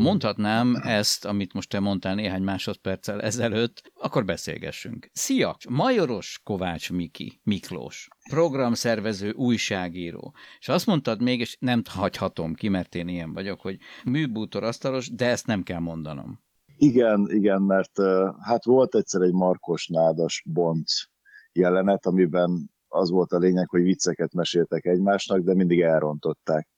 Mondhatnám ezt, amit most te mondtál néhány másodperccel ezelőtt, akkor beszélgessünk. Szia! Majoros Kovács Miki, Miklós, programszervező, újságíró. És azt mondtad még, és nem hagyhatom ki, mert én ilyen vagyok, hogy műbútor asztalos, de ezt nem kell mondanom. Igen, igen, mert hát volt egyszer egy Markos Nádas Bonc jelenet, amiben az volt a lényeg, hogy vicceket meséltek egymásnak, de mindig elrontották.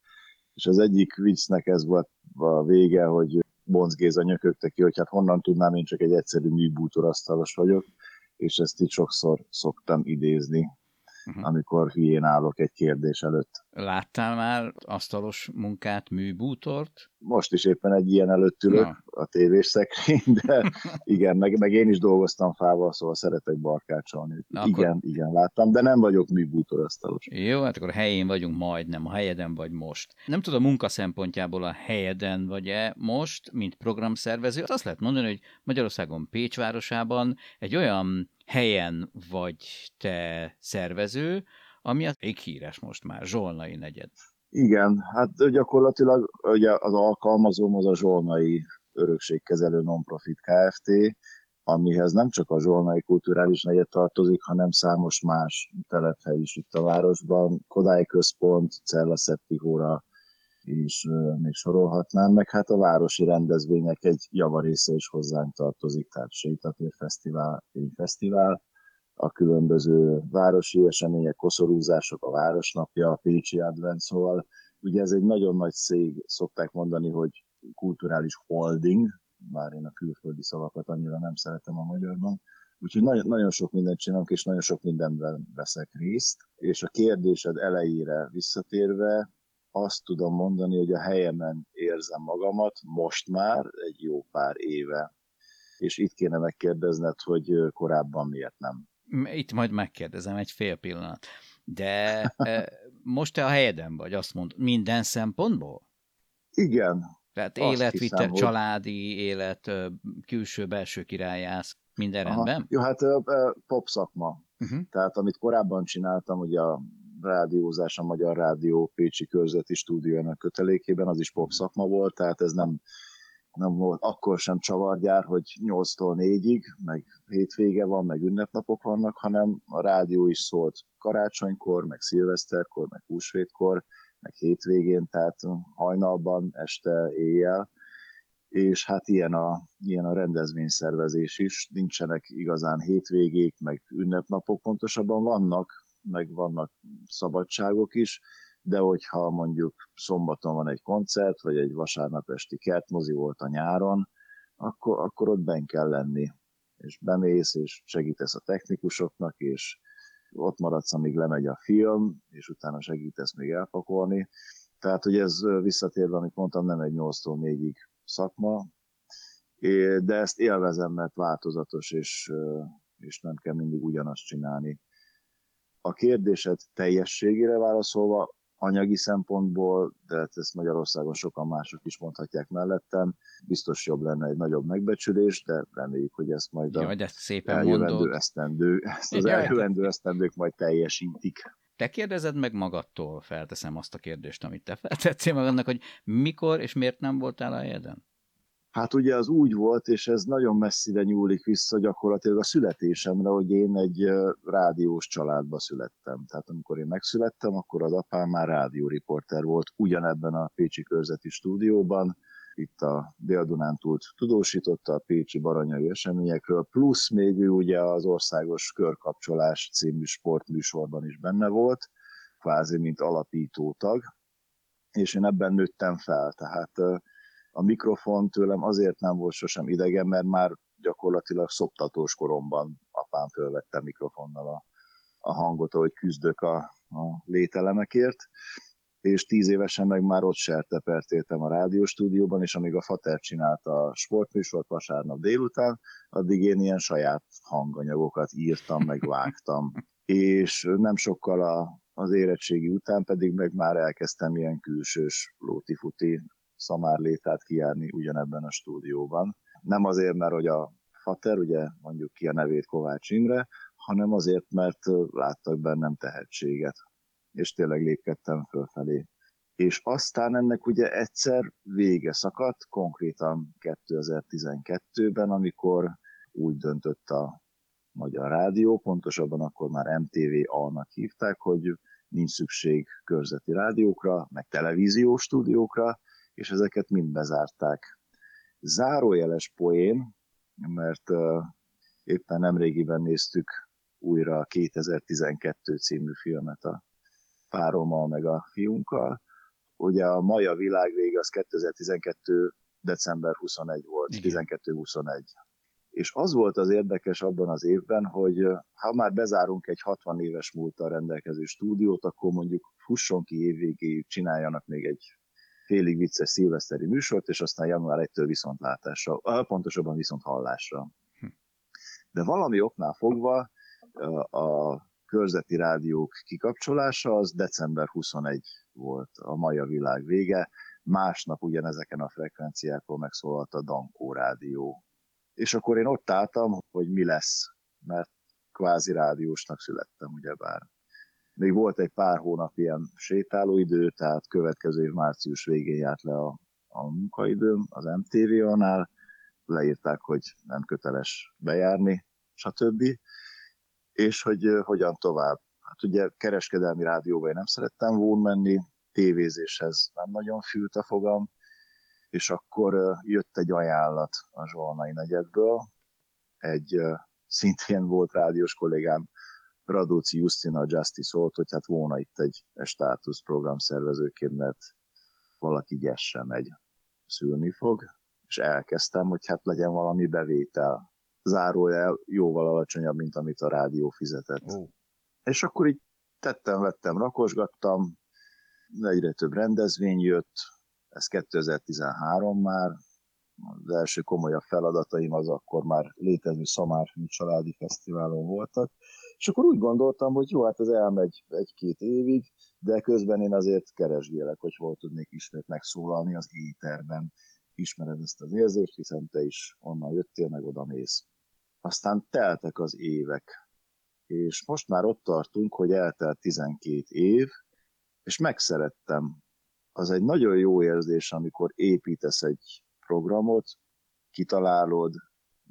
És az egyik viccnek ez volt a vége, hogy Bonc Géza nyökögte ki, hogy hát honnan tudnám, én csak egy egyszerű műbútorasztalos vagyok, és ezt itt sokszor szoktam idézni uh-huh. amikor hülyén állok egy kérdés előtt. Láttál már asztalos munkát, műbútort? Most is éppen egy ilyen előtt ülök, Na. a tévés szekrény, de igen, meg, meg én is dolgoztam fával, szóval szeretek barkácsolni. Na, igen, akkor... igen, láttam, de nem vagyok műbútor asztalos. Jó, hát akkor helyén vagyunk majdnem, a helyeden vagy most. Nem tudom, a munka szempontjából a helyeden vagy-e most, mint programszervező. Azt lehet mondani, hogy Magyarországon Pécs városában egy olyan helyen vagy te szervező, ami ég híres most már, Zsolnai negyed. Igen, hát gyakorlatilag ugye az alkalmazóm az a Zsolnai Örökségkezelő Nonprofit Kft., amihez nem csak a Zsolnai Kulturális Negyed tartozik, hanem számos más telephely is itt a városban, Kodály Központ, Cella Szeptihóra, és még sorolhatnám, meg hát a városi rendezvények egy javarésze is hozzánk tartozik, tehát Sétatér Fesztivál, Fesztivál, a különböző városi események, koszorúzások, a Városnapja, a Pécsi Advent, szóval ugye ez egy nagyon nagy szég, szokták mondani, hogy kulturális holding, bár én a külföldi szavakat annyira nem szeretem a magyarban, Úgyhogy nagyon, nagyon sok mindent csinálunk, és nagyon sok mindenben veszek részt. És a kérdésed elejére visszatérve, azt tudom mondani, hogy a helyemen érzem magamat most már egy jó pár éve. És itt kéne megkérdezned, hogy korábban miért nem. Itt majd megkérdezem egy fél pillanat. De most te a helyeden vagy, azt mondod, minden szempontból? Igen. Tehát életvitel, hiszem, családi élet, külső-belső királyász, minden Aha. rendben? Jó, hát pop szakma. Uh-huh. Tehát amit korábban csináltam, ugye a rádiózás a Magyar Rádió Pécsi körzeti stúdiójának kötelékében, az is pop szakma volt, tehát ez nem, nem volt akkor sem csavargyár, hogy 8-tól 4-ig, meg hétvége van, meg ünnepnapok vannak, hanem a rádió is szólt karácsonykor, meg szilveszterkor, meg húsvétkor, meg hétvégén, tehát hajnalban, este, éjjel, és hát ilyen a, ilyen a rendezvényszervezés is, nincsenek igazán hétvégék, meg ünnepnapok, pontosabban vannak, meg vannak szabadságok is, de hogyha mondjuk szombaton van egy koncert, vagy egy vasárnap esti kertmozi volt a nyáron, akkor, akkor ott ben kell lenni. És bemész, és segítesz a technikusoknak, és ott maradsz, amíg lemegy a film, és utána segítesz még elpakolni. Tehát, hogy ez visszatérve, amit mondtam, nem egy 8-tól 4-ig szakma, de ezt élvezem, mert változatos, és, és nem kell mindig ugyanazt csinálni. A kérdésed teljességére válaszolva, anyagi szempontból, de hát ezt Magyarországon sokan mások is mondhatják mellettem, biztos jobb lenne egy nagyobb megbecsülés, de reméljük, hogy ezt majd Jaj, de szépen eljövendő mondod. esztendő, ezt az eljövendő esztendők majd teljesítik. Te kérdezed meg magadtól, felteszem azt a kérdést, amit te feltettél magadnak, hogy mikor és miért nem voltál a helyeden? Hát ugye az úgy volt, és ez nagyon messzire nyúlik vissza gyakorlatilag a születésemre, hogy én egy rádiós családba születtem. Tehát amikor én megszülettem, akkor az apám már rádióriporter volt ugyanebben a Pécsi körzeti stúdióban, itt a Dél-Dunántúlt tudósította a Pécsi baranyai eseményekről, plusz még ő ugye az Országos Körkapcsolás című sportműsorban is benne volt, kvázi mint alapítótag, és én ebben nőttem fel, tehát a mikrofon tőlem azért nem volt sosem idegen, mert már gyakorlatilag szoptatós koromban apám fölvette mikrofonnal a, a hangot, ahogy küzdök a, a lételemekért. és tíz évesen meg már ott sertepertéltem a rádióstúdióban, és amíg a Fater csinálta a sportműsort vasárnap délután, addig én ilyen saját hanganyagokat írtam, meg vágtam. és nem sokkal a, az érettségi után pedig meg már elkezdtem ilyen külsős lótifuti szamárlétát kijárni ugyanebben a stúdióban. Nem azért, mert hogy a Fater, ugye mondjuk ki a nevét Kovács Imre, hanem azért, mert láttak bennem tehetséget, és tényleg lépkedtem fölfelé. És aztán ennek ugye egyszer vége szakadt, konkrétan 2012-ben, amikor úgy döntött a Magyar Rádió, pontosabban akkor már MTV-A-nak hívták, hogy nincs szükség körzeti rádiókra, meg televíziós stúdiókra, és ezeket mind bezárták. Zárójeles poén, mert éppen nemrégiben néztük újra a 2012 című filmet a párommal meg a fiunkkal. Ugye a Maja világvége az 2012 december 21 volt, 12-21. És az volt az érdekes abban az évben, hogy ha már bezárunk egy 60 éves múltal rendelkező stúdiót, akkor mondjuk fusson ki évvégéig, csináljanak még egy félig vicces szilveszteri műsort, és aztán január 1-től viszontlátásra, pontosabban viszont hallásra. Hm. De valami oknál fogva a körzeti rádiók kikapcsolása az december 21 volt a Maja világ vége, másnap ugyanezeken a frekvenciákon megszólalt a Dankó rádió. És akkor én ott álltam, hogy mi lesz, mert kvázi rádiósnak születtem, ugyebár. Még volt egy pár hónap ilyen sétálóidő, tehát következő év március végén járt le a, a munkaidőm az MTV-nál, leírták, hogy nem köteles bejárni, stb. És hogy hogyan tovább. Hát ugye kereskedelmi rádióba én nem szerettem volna menni, tévézéshez nem nagyon fült a fogam, és akkor jött egy ajánlat a Zsolnai negyedből, egy szintén volt rádiós kollégám, Radóci Justina Justice szólt, hogy hát volna itt egy státuszprogram szervezőként, mert valaki gyesse megy, szülni fog, és elkezdtem, hogy hát legyen valami bevétel zárójel jóval alacsonyabb, mint amit a rádió fizetett. Oh. És akkor így tettem, vettem, rakosgattam, egyre több rendezvény jött, ez 2013 már, az első komolyabb feladataim az akkor már létező Szamár családi fesztiválon voltak, és akkor úgy gondoltam, hogy jó, hát ez elmegy egy-két évig, de közben én azért keresgélek, hogy hol tudnék ismét megszólalni az éterben. Ismered ezt az érzést, hiszen te is onnan jöttél, meg oda mész. Aztán teltek az évek, és most már ott tartunk, hogy eltelt 12 év, és megszerettem. Az egy nagyon jó érzés, amikor építesz egy programot, kitalálod,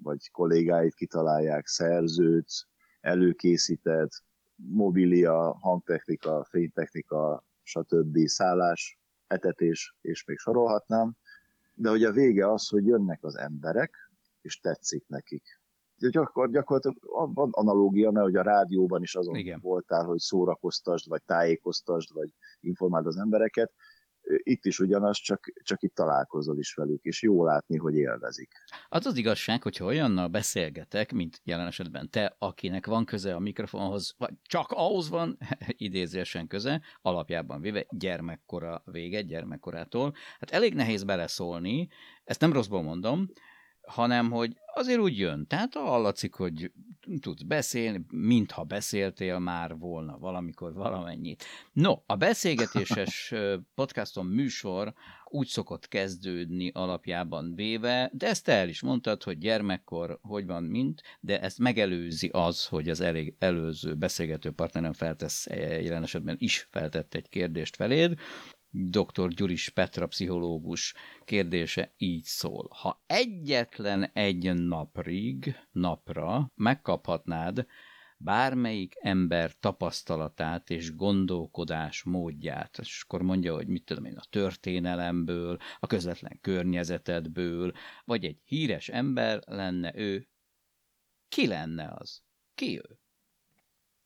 vagy kollégáid kitalálják, szerzőt, előkészíted, mobilia, hangtechnika, fénytechnika, stb. szállás, etetés, és még sorolhatnám. De hogy a vége az, hogy jönnek az emberek, és tetszik nekik gyakor, gyakorlatilag van analógia, mert hogy a rádióban is azon Igen. voltál, hogy szórakoztasd, vagy tájékoztasd, vagy informáld az embereket. Itt is ugyanaz, csak, csak itt találkozol is velük, és jó látni, hogy élvezik. Az az igazság, hogyha olyannal beszélgetek, mint jelen esetben te, akinek van köze a mikrofonhoz, vagy csak ahhoz van idézésen köze, alapjában véve gyermekkora vége, gyermekkorától, hát elég nehéz beleszólni, ezt nem rosszból mondom, hanem hogy azért úgy jön. Tehát hallatszik, hogy tudsz beszélni, mintha beszéltél már volna valamikor valamennyit. No, a beszélgetéses podcaston műsor úgy szokott kezdődni alapjában véve, de ezt te el is mondtad, hogy gyermekkor hogy van, mint, de ezt megelőzi az, hogy az elég előző beszélgető partnerem feltesz, eh, jelen esetben is feltett egy kérdést feléd, dr. Gyuris Petra pszichológus kérdése így szól. Ha egyetlen egy naprig, napra megkaphatnád bármelyik ember tapasztalatát és gondolkodás módját, és akkor mondja, hogy mit tudom én, a történelemből, a közvetlen környezetedből, vagy egy híres ember lenne ő, ki lenne az? Ki ő?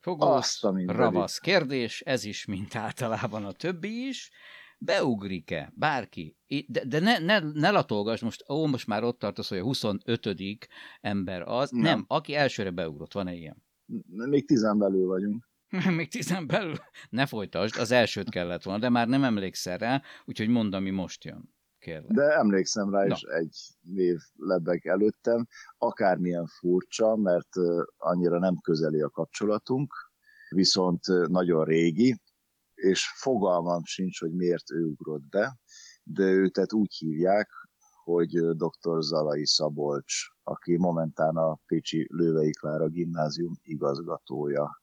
Fogós, ravasz kérdés, ez is, mint általában a többi is. Beugrik-e bárki? De, de ne, ne, ne latolgass most, ó, most már ott tartasz, hogy a 25. ember az. Nem, nem aki elsőre beugrott, van-e ilyen? Még tizen belül vagyunk. Még tizen belül? Ne folytasd, az elsőt kellett volna, de már nem emlékszel rá, úgyhogy mondd, ami most jön. Kérlek. De emlékszem rá, és egy név lebeg előttem. Akármilyen furcsa, mert annyira nem közeli a kapcsolatunk, viszont nagyon régi, és fogalmam sincs, hogy miért ő ugrott be, de őt úgy hívják, hogy dr. Zalai Szabolcs, aki momentán a Pécsi Lővei Klára gimnázium igazgatója,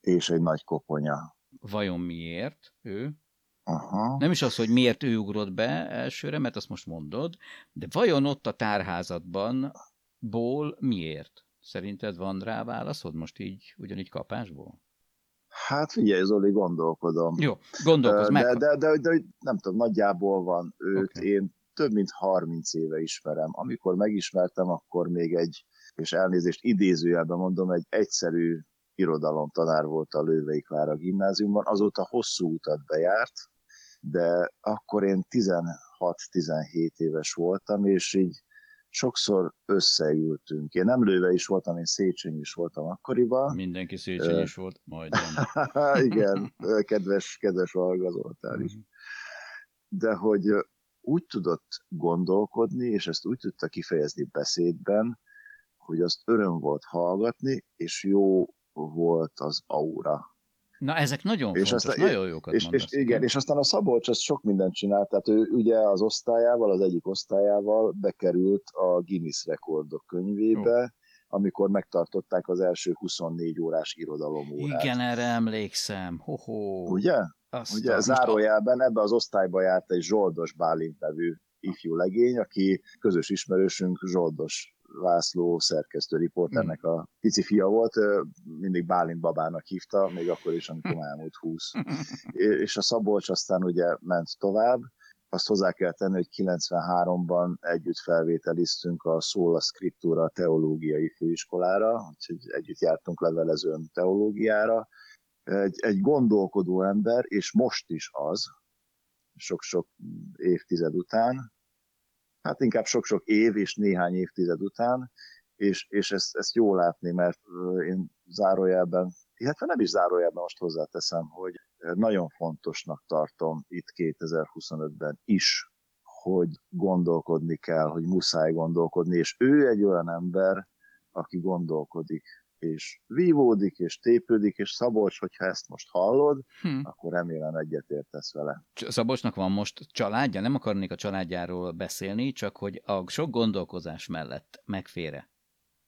és egy nagy koponya. Vajon miért ő? Aha. Nem is az, hogy miért ő ugrott be elsőre, mert azt most mondod, de vajon ott a tárházadban ból miért? Szerinted van rá válaszod most így, ugyanígy kapásból? Hát figyelj, Zoli, gondolkodom. Jó, gondolkozz de, meg. De, de, de, de, nem tudom, nagyjából van őt. Okay. Én több mint 30 éve ismerem. Amikor megismertem, akkor még egy, és elnézést idézőjelben mondom, egy egyszerű irodalomtanár volt a Lővei Klára gimnáziumban, azóta hosszú utat bejárt, de akkor én 16-17 éves voltam, és így sokszor összeültünk. Én nem lőve is voltam, én Széchenyi is voltam akkoriban. Mindenki Széchenyi is volt, majd. Igen, kedves, kedves Zoltán is. De hogy úgy tudott gondolkodni, és ezt úgy tudta kifejezni beszédben, hogy azt öröm volt hallgatni, és jó volt az aura. Na, ezek nagyon és fontos, aztán, nagyon jókat és, mondasz. És, igen, és aztán a Szabolcs az sok mindent csinált, tehát ő ugye az osztályával, az egyik osztályával bekerült a Guinness rekordok könyvébe, Jó. amikor megtartották az első 24 órás irodalomórát. Igen, erre emlékszem. Ho-ho. Ugye? Azt ugye zárójelben ebbe az osztályba járt egy Zsoldos Bálint nevű ifjú legény, aki közös ismerősünk Zsoldos László szerkesztő riporternek hmm. a pici fia volt, mindig Bálint babának hívta, még akkor is, amikor már elmúlt 20. És a Szabolcs aztán ugye ment tovább, azt hozzá kell tenni, hogy 93-ban együtt felvételiztünk a Szóla Scriptura teológiai főiskolára, úgyhogy együtt jártunk levelezőn teológiára. Egy, egy gondolkodó ember, és most is az, sok-sok évtized után, hát inkább sok-sok év és néhány évtized után, és, és ezt, ezt jó látni, mert én zárójelben, illetve nem is zárójelben most hozzáteszem, hogy nagyon fontosnak tartom itt 2025-ben is, hogy gondolkodni kell, hogy muszáj gondolkodni, és ő egy olyan ember, aki gondolkodik és vívódik, és tépődik, és Szabolcs, hogyha ezt most hallod, hm. akkor remélem egyetértesz vele. Szabolcsnak van most családja? Nem akarnék a családjáról beszélni, csak hogy a sok gondolkozás mellett megfére.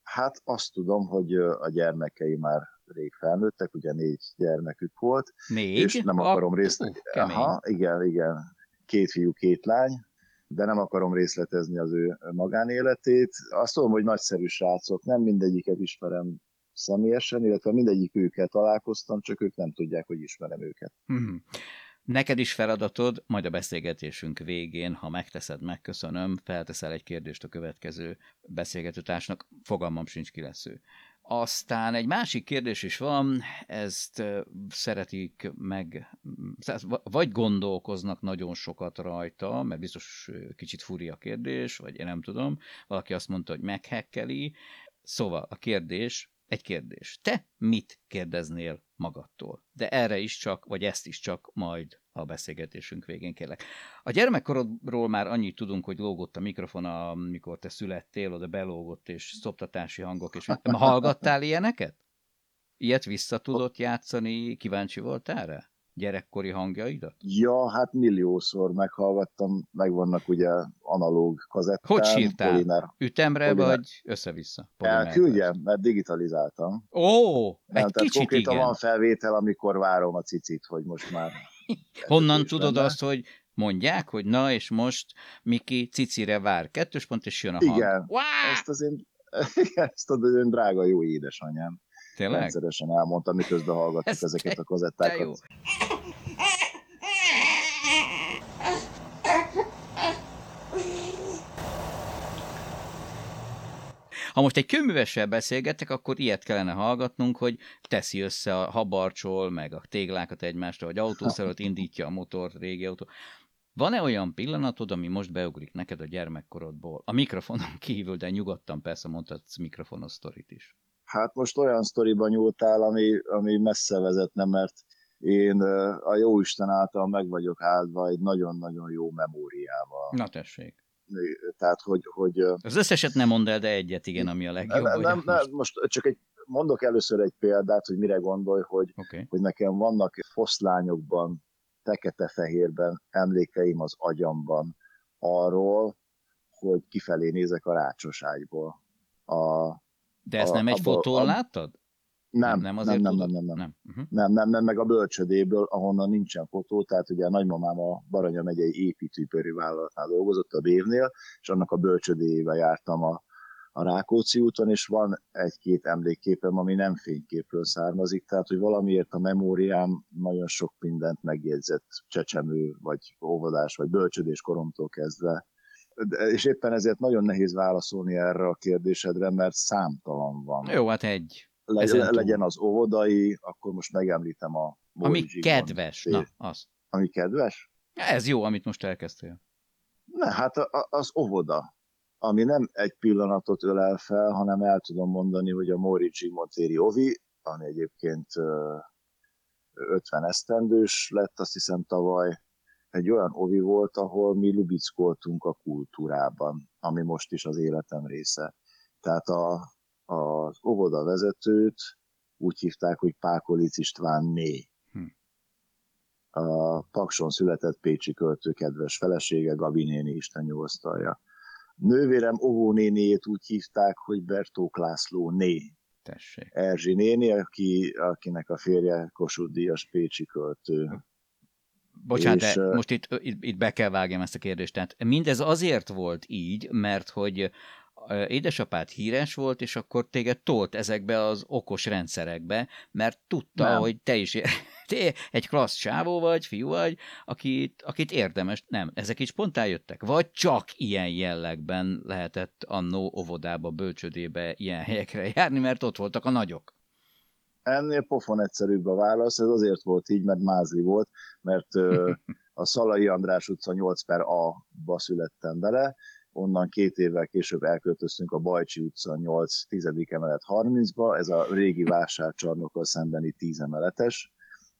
Hát azt tudom, hogy a gyermekei már rég felnőttek, ugye négy gyermekük volt. Még? És nem a... akarom részletezni. Aha, igen, igen. Két fiú, két lány, de nem akarom részletezni az ő magánéletét. Azt tudom, hogy nagyszerű srácok, nem mindegyiket ismerem személyesen, illetve mindegyik őket találkoztam, csak ők nem tudják, hogy ismerem őket. Hmm. Neked is feladatod, majd a beszélgetésünk végén, ha megteszed, megköszönöm, felteszel egy kérdést a következő beszélgetőtársnak, fogalmam sincs ki lesz ő. Aztán egy másik kérdés is van, ezt szeretik meg, vagy gondolkoznak nagyon sokat rajta, mert biztos kicsit furi a kérdés, vagy én nem tudom, valaki azt mondta, hogy meghekkeli, Szóval a kérdés, egy kérdés. Te mit kérdeznél magadtól? De erre is csak, vagy ezt is csak majd a beszélgetésünk végén kérlek. A gyermekkorodról már annyit tudunk, hogy lógott a mikrofon, amikor te születtél, oda belógott, és szoptatási hangok, és hallgattál ilyeneket? Ilyet vissza tudott játszani? Kíváncsi voltál rá? Gyerekkori hangjaidat? Ja, hát milliószor meghallgattam, megvannak ugye analóg kazettán. Hogy sírtál? Polimer, Ütemre polimer. vagy össze-vissza? Elküldjem, mert digitalizáltam. Ó, egy Nem, kicsit konkrétan igen. van felvétel, amikor várom a cicit, hogy most már... Honnan tudod lenne. azt, hogy mondják, hogy na és most Miki cicire vár. Kettős pont, és jön a hang. Igen, wow! ezt az én, ezt az én drága jó édesanyám. Tényleg? Rendszeresen elmondtam, miközben hallgattuk ezeket a kazettákat. Ha most egy kőművessel beszélgetek, akkor ilyet kellene hallgatnunk, hogy teszi össze a habarcsol, meg a téglákat egymásra, vagy autószerot indítja a motort, régi autó. Van-e olyan pillanatod, ami most beugrik neked a gyermekkorodból? A mikrofonon kívül, de nyugodtan persze mondhatsz mikrofonos sztorit is. Hát most olyan sztoriban nyúltál, ami, ami messze vezetne, mert én a jó Isten által meg vagyok áldva egy nagyon-nagyon jó memóriával. Na tessék. Tehát, hogy, hogy... Az összeset nem mondd el, de egyet, igen, ami a legjobb. Nem, nem, nem, most csak egy, mondok először egy példát, hogy mire gondolj, hogy, okay. hogy nekem vannak foszlányokban, fekete-fehérben emlékeim az agyamban arról, hogy kifelé nézek a rácsoságból. A, De ezt a, nem egy fotón a, láttad? Nem, nem, azért nem, nem, nem, nem, nem. Uh-huh. nem, nem, nem, meg a bölcsödéből, ahonnan nincsen fotó, tehát ugye a nagymamám a Baranya megyei építőipari vállalatnál dolgozott a Bévnél, és annak a bölcsödéjével jártam a, a Rákóczi úton, és van egy-két emlékképem, ami nem fényképről származik, tehát hogy valamiért a memóriám nagyon sok mindent megjegyzett csecsemő, vagy óvodás, vagy bölcsödés koromtól kezdve. És éppen ezért nagyon nehéz válaszolni erre a kérdésedre, mert számtalan van. Jó, hát egy legyen, legyen az óvodai, akkor most megemlítem a Ami kedves, na, az. Ami kedves? Ez jó, amit most elkezdtél. Ne, hát az óvoda, ami nem egy pillanatot ölel fel, hanem el tudom mondani, hogy a Morici Montéri Ovi, ami egyébként 50 esztendős lett, azt hiszem tavaly, egy olyan ovi volt, ahol mi lubickoltunk a kultúrában, ami most is az életem része. Tehát a, az óvoda vezetőt úgy hívták, hogy Pákolic István né. Hm. A Pakson született Pécsi költő kedves felesége, Gabi néni, Isten nyugosztalja. Nővérem óvónéniét úgy hívták, hogy Bertók László né. Tessék. Erzsi néni, aki, akinek a férje Kossuth Díjas Pécsi költő. Bocsánat, és, de most itt, itt, itt be kell vágjam ezt a kérdést. Tehát mindez azért volt így, mert hogy édesapád híres volt, és akkor téged tolt ezekbe az okos rendszerekbe, mert tudta, nem. hogy te is te egy klassz csávó vagy, fiú vagy, akit, akit érdemes, nem, ezek is spontán jöttek, vagy csak ilyen jellegben lehetett annó óvodába, bölcsödébe, ilyen helyekre járni, mert ott voltak a nagyok. Ennél pofon egyszerűbb a válasz, ez azért volt így, mert mázli volt, mert a Szalai András utca 8 per A-ba születtem bele, onnan két évvel később elköltöztünk a Bajcsi utca 8 10. emelet 30-ba, ez a régi vásárcsarnokkal szembeni 10 emeletes,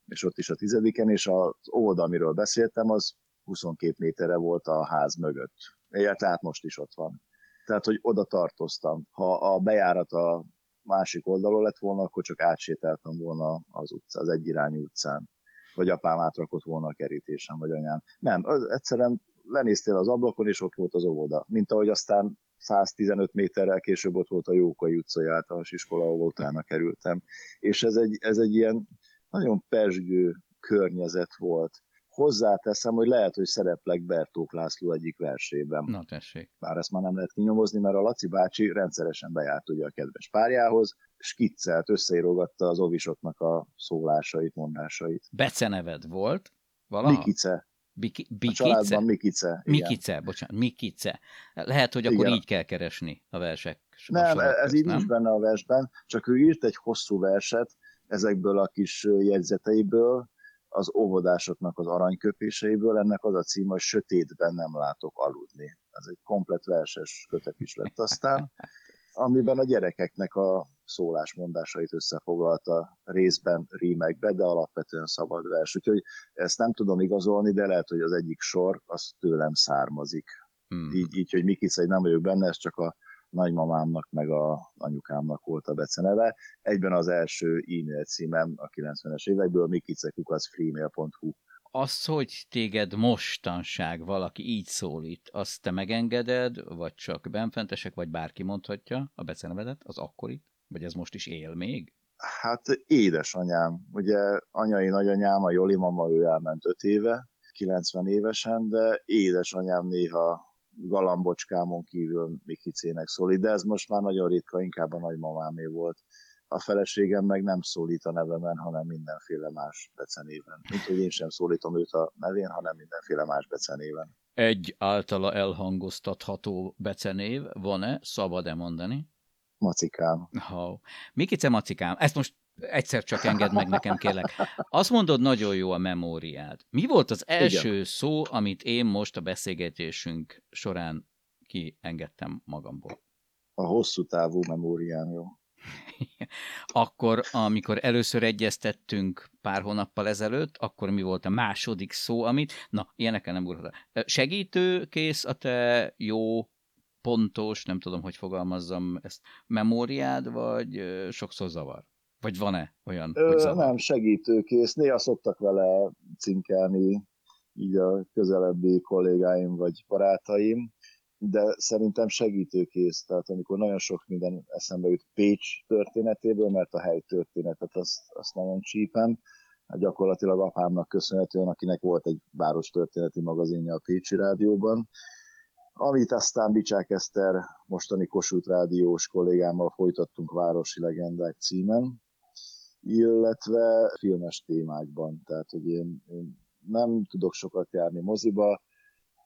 és ott is a tizediken, és az óvoda, amiről beszéltem, az 22 méterre volt a ház mögött. Ja, tehát most is ott van. Tehát, hogy oda tartoztam. Ha a bejárat a másik oldalon lett volna, akkor csak átsétáltam volna az utca, az egyirányú utcán. Vagy apám átrakott volna a kerítésen, vagy anyám. Nem, egyszerűen lenéztél az ablakon, és ott volt az óvoda. Mint ahogy aztán 115 méterrel később ott volt a Jókai utcai általános iskola, ahol utána kerültem. És ez egy, ez egy ilyen nagyon persgő környezet volt. Hozzáteszem, hogy lehet, hogy szereplek Bertók László egyik versében. Na tessék. Bár ezt már nem lehet kinyomozni, mert a Laci bácsi rendszeresen bejárt ugye a kedves párjához, skiccelt, összeírogatta az ovisoknak a szólásait, mondásait. Beceneved volt? Valaha? Mikice. Biki, bikice? A családban Mikice. Igen. Mikice, bocsánat, Mikice. Lehet, hogy akkor igen. így kell keresni a versek. Nem, a ez közt, így nem? nincs benne a versben, csak ő írt egy hosszú verset ezekből a kis jegyzeteiből, az óvodásoknak az aranyköpéseiből, ennek az a cím, hogy Sötétben nem látok aludni. Ez egy komplet verses kötet is lett aztán, amiben a gyerekeknek a szólásmondásait összefoglalta részben rímekbe, de alapvetően szabad vers. Úgyhogy ezt nem tudom igazolni, de lehet, hogy az egyik sor az tőlem származik. Hmm. Így, így, hogy Mikisz, nem vagyok benne, ez csak a nagymamámnak meg a anyukámnak volt a beceneve. Egyben az első e-mail címem a 90-es évekből mikicekukaszfreemail.hu az, hogy téged mostanság valaki így szólít, azt te megengeded, vagy csak benfentesek, vagy bárki mondhatja a becenevedet, az akkori? Vagy ez most is él még? Hát édesanyám. Ugye anyai nagyanyám, a Joli mama, ő elment öt éve, 90 évesen, de édesanyám néha galambocskámon kívül Mikicének szólít, de ez most már nagyon ritka, inkább a nagymamámé volt. A feleségem meg nem szólít a nevemen, hanem mindenféle más becenéven. Mint hogy én sem szólítom őt a nevén, hanem mindenféle más becenéven. Egy általa elhangoztatható becenév van-e? Szabad-e mondani? Macikám. Oh. Mikice Macikám, ezt most egyszer csak engedd meg nekem, kérlek. Azt mondod, nagyon jó a memóriád. Mi volt az első Igen. szó, amit én most a beszélgetésünk során kiengedtem magamból? A hosszú távú memóriám, jó. akkor, amikor először egyeztettünk pár hónappal ezelőtt, akkor mi volt a második szó, amit, na, ilyenekkel nem ugrhat. Segítőkész a te jó, pontos, nem tudom, hogy fogalmazzam ezt, memóriád, vagy sokszor zavar? Vagy van-e olyan, Ö? Nem, segítőkész. Néha szoktak vele cinkelni így a közelebbi kollégáim vagy barátaim, de szerintem segítőkész, tehát amikor nagyon sok minden eszembe jut Pécs történetéből, mert a hely történetet azt, azt nagyon csípem, hát gyakorlatilag apámnak köszönhetően, akinek volt egy város történeti magazinja a Pécsi Rádióban, amit aztán Bicsák Eszter, mostani Kossuth Rádiós kollégámmal folytattunk Városi Legendák címen, illetve filmes témákban, tehát hogy én, én nem tudok sokat járni moziba,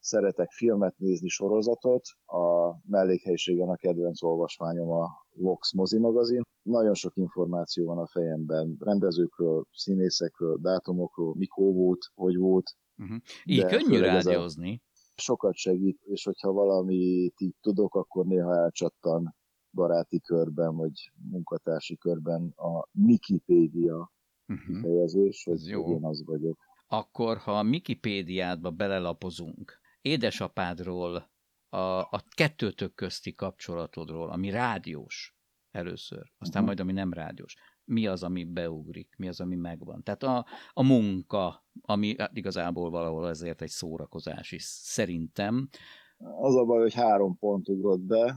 szeretek filmet nézni, sorozatot. A mellékhelyiségen a kedvenc olvasmányom a Vox mozi magazin. Nagyon sok információ van a fejemben, rendezőkről, színészekről, dátumokról, mikor volt, hogy volt. Uh-huh. Így könnyű rádiózni. Sokat segít, és hogyha valamit így tudok, akkor néha elcsattan baráti körben, vagy munkatársi körben a Wikipédia uh-huh. fejezés, hogy jó. én az vagyok. Akkor, ha a Wikipédiádba belelapozunk, édesapádról, a, a kettőtök közti kapcsolatodról, ami rádiós először, aztán uh-huh. majd ami nem rádiós. Mi az, ami beugrik, mi az, ami megvan. Tehát a, a munka, ami hát igazából valahol ezért egy szórakozás is, szerintem. Az a baj, hogy három pont ugrott be,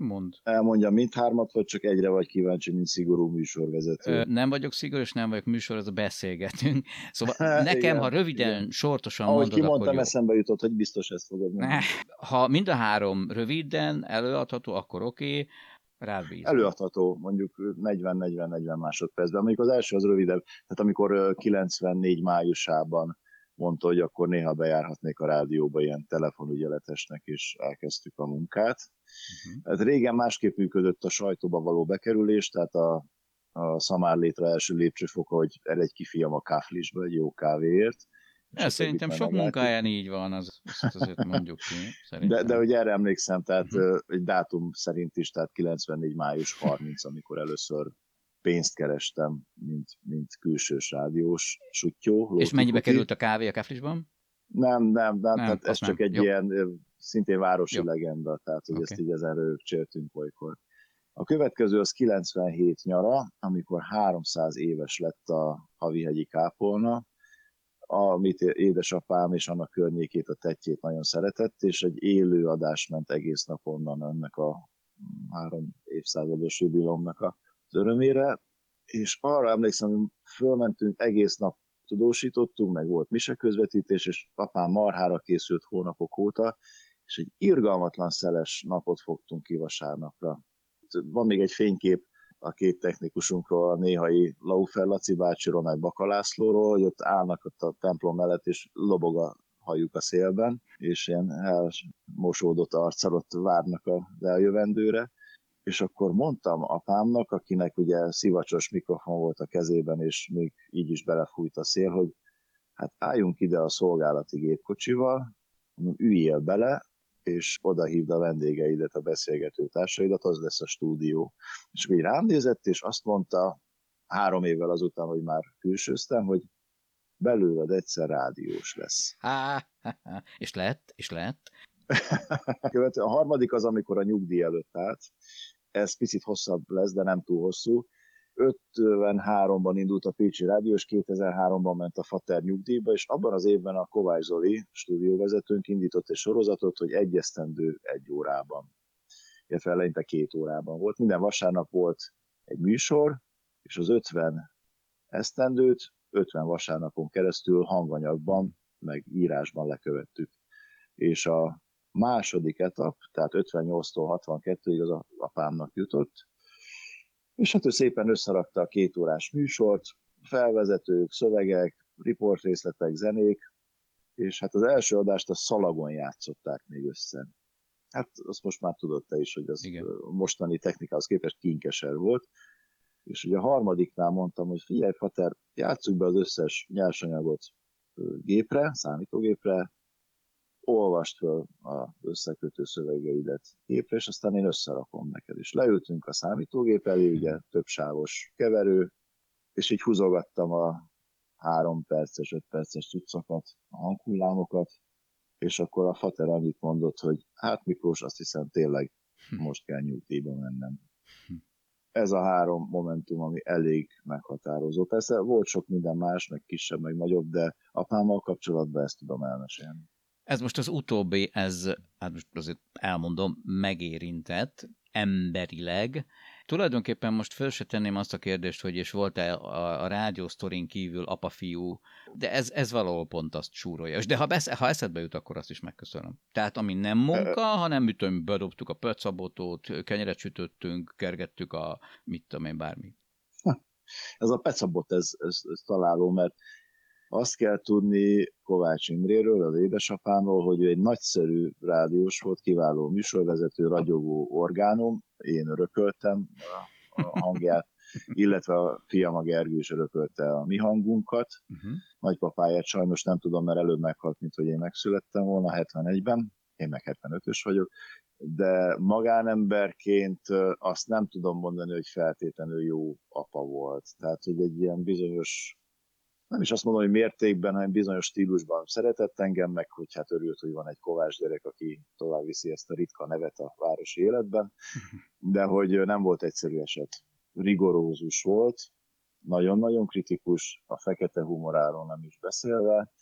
Mond. Elmondja mindhármat, vagy csak egyre vagy kíváncsi, mint szigorú műsorvezető? Ö, nem vagyok szigorú, és nem vagyok műsor, ez a beszélgetünk. Szóval nekem, igen, ha röviden, igen. sortosan Ahogy mondod, kimondtam, akkor eszembe jutott, hogy biztos ezt fogod mondani. Ha mind a három röviden előadható, akkor oké. Okay. Rád Előadható, mondjuk 40-40-40 másodpercben. Mondjuk az első az rövidebb, tehát amikor 94 májusában mondta, hogy akkor néha bejárhatnék a rádióba ilyen telefonügyeletesnek, és elkezdtük a munkát. Uh-huh. Hát régen másképp működött a sajtóba való bekerülés, tehát a, a szamárlétre első lépcsőfoka, hogy el egy kifiam a káflisba egy jó kávéért. Ez szerintem sok munkáján így van, az, azt azért mondjuk ki. Szerintem. De, de hogy erre emlékszem, tehát uh-huh. egy dátum szerint is, tehát 94. május 30, amikor először pénzt kerestem, mint, mint külsős rádiós sutyó. És mennyibe került a kávé a káflisban? Nem, nem, nem, nem tehát ez csak nem. egy Jó. ilyen szintén városi Jó. legenda, tehát hogy okay. ezt így ezen rögcséltünk olykor. A következő az 97 nyara, amikor 300 éves lett a Havihegyi kápolna, amit édesapám és annak környékét, a tetjét nagyon szeretett, és egy élő adás ment egész nap onnan ennek a három évszázados jubilomnak az örömére, és arra emlékszem, hogy fölmentünk egész nap tudósítottunk, meg volt mise közvetítés, és apám marhára készült hónapok óta, és egy irgalmatlan szeles napot fogtunk ki vasárnapra. Van még egy fénykép a két technikusunkról, a néhai Laufer Laci bácsiról, meg Bakalászlóról, hogy ott állnak ott a templom mellett, és lobog a hajuk a szélben, és ilyen elmosódott arccal ott várnak a eljövendőre. És akkor mondtam apámnak, akinek ugye szivacsos mikrofon volt a kezében, és még így is belefújt a szél, hogy hát álljunk ide a szolgálati gépkocsival, üljél bele, és oda hívd a vendégeidet, a beszélgető társaidat, az lesz a stúdió. És akkor így rám nézett, és azt mondta, három évvel azután, hogy már külsőztem, hogy belőled egyszer rádiós lesz. Há, és lett, és lett. a harmadik az, amikor a nyugdíj előtt állt. Ez picit hosszabb lesz, de nem túl hosszú. 53-ban indult a Pécsi Rádió, és 2003-ban ment a Fater nyugdíjba, és abban az évben a Kovács Zoli stúdióvezetőnk indított egy sorozatot, hogy egyesztendő egy órában. Illetve eleinte két órában volt. Minden vasárnap volt egy műsor, és az 50 esztendőt 50 vasárnapon keresztül hanganyagban, meg írásban lekövettük. És a második etap, tehát 58-tól 62-ig az apámnak jutott, és hát ő szépen összerakta a két órás műsort, felvezetők, szövegek, riportrészletek, zenék, és hát az első adást a szalagon játszották még össze. Hát azt most már tudod te is, hogy az Igen. mostani technikához képest kinkeser volt. És ugye a harmadiknál mondtam, hogy figyelj, Fater, játsszuk be az összes nyersanyagot gépre, számítógépre, olvast föl az összekötő szövegeidet képre, és aztán én összerakom neked. És leültünk a számítógép elé, ugye több sávos keverő, és így húzogattam a három perces, öt perces cuccokat, a hanghullámokat, és akkor a fater annyit mondott, hogy hát Miklós, azt hiszem tényleg hm. most kell nyugdíjba mennem. Hm. Ez a három momentum, ami elég meghatározó. Persze volt sok minden más, meg kisebb, meg nagyobb, de apámmal kapcsolatban ezt tudom elmesélni. Ez most az utóbbi, ez, hát most azért elmondom, megérintett emberileg. Tulajdonképpen most föl se tenném azt a kérdést, hogy és volt-e a, a rádiósztorin kívül apa-fiú, de ez, ez valahol pont azt súrolja. És de ha, besz, ha eszedbe jut, akkor azt is megköszönöm. Tehát ami nem munka, hanem tudom, bedobtuk a pöcabotot, kenyeret sütöttünk, kergettük a mit tudom én, bármi. Ez a pecabot, ez, ez, ez találó, mert azt kell tudni Kovács Imréről, az édesapámról, hogy ő egy nagyszerű rádiós volt, kiváló műsorvezető, ragyogó orgánum, én örököltem a hangját, illetve a fiam a Gergő is örökölte a mi hangunkat. Uh-huh. Nagypapáját sajnos nem tudom, mert előbb meghalt, mint hogy én megszülettem volna 71-ben, én meg 75-ös vagyok, de magánemberként azt nem tudom mondani, hogy feltétlenül jó apa volt. Tehát, hogy egy ilyen bizonyos nem is azt mondom, hogy mértékben, hanem bizonyos stílusban szeretett engem, meg hogy hát örült, hogy van egy Kovács gyerek, aki tovább viszi ezt a ritka nevet a városi életben, de hogy nem volt egyszerű eset. Rigorózus volt, nagyon-nagyon kritikus, a fekete humoráról nem is beszélve,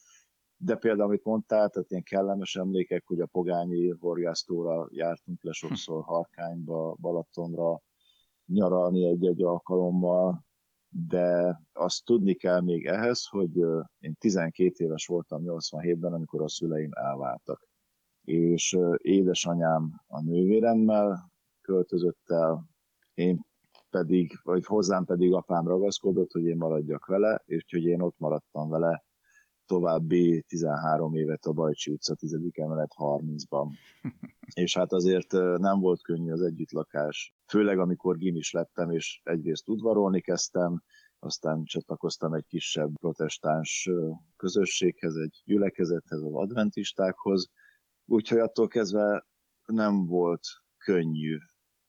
de például, amit mondtál, tehát ilyen kellemes emlékek, hogy a Pogányi horgásztóra jártunk le sokszor Harkányba, Balatonra, nyaralni egy-egy alkalommal, de azt tudni kell még ehhez, hogy én 12 éves voltam 87-ben, amikor a szüleim elváltak. És édesanyám a nővéremmel költözött el, én pedig, vagy hozzám pedig apám ragaszkodott, hogy én maradjak vele, és hogy én ott maradtam vele további 13 évet a Bajcsi utca 10. emelet 30-ban. és hát azért nem volt könnyű az együttlakás, főleg amikor gimis lettem, és egyrészt udvarolni kezdtem, aztán csatlakoztam egy kisebb protestáns közösséghez, egy gyülekezethez, az adventistákhoz, úgyhogy attól kezdve nem volt könnyű.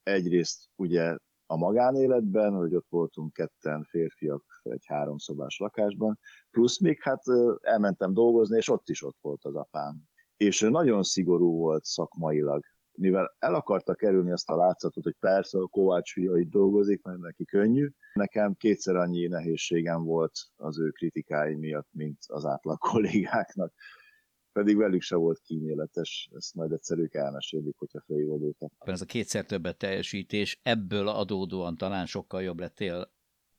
Egyrészt ugye a magánéletben, hogy ott voltunk ketten férfiak egy háromszobás lakásban, plusz még hát elmentem dolgozni, és ott is ott volt az apám. És nagyon szigorú volt szakmailag. Mivel el akarta kerülni azt a látszatot, hogy persze a Kovács fia itt dolgozik, mert neki könnyű, nekem kétszer annyi nehézségem volt az ő kritikái miatt, mint az átlag kollégáknak pedig velük se volt kíméletes, ezt majd egyszer ők elmesélik, hogyha fölhívod őket. Ez a kétszer többet teljesítés, ebből adódóan talán sokkal jobb lettél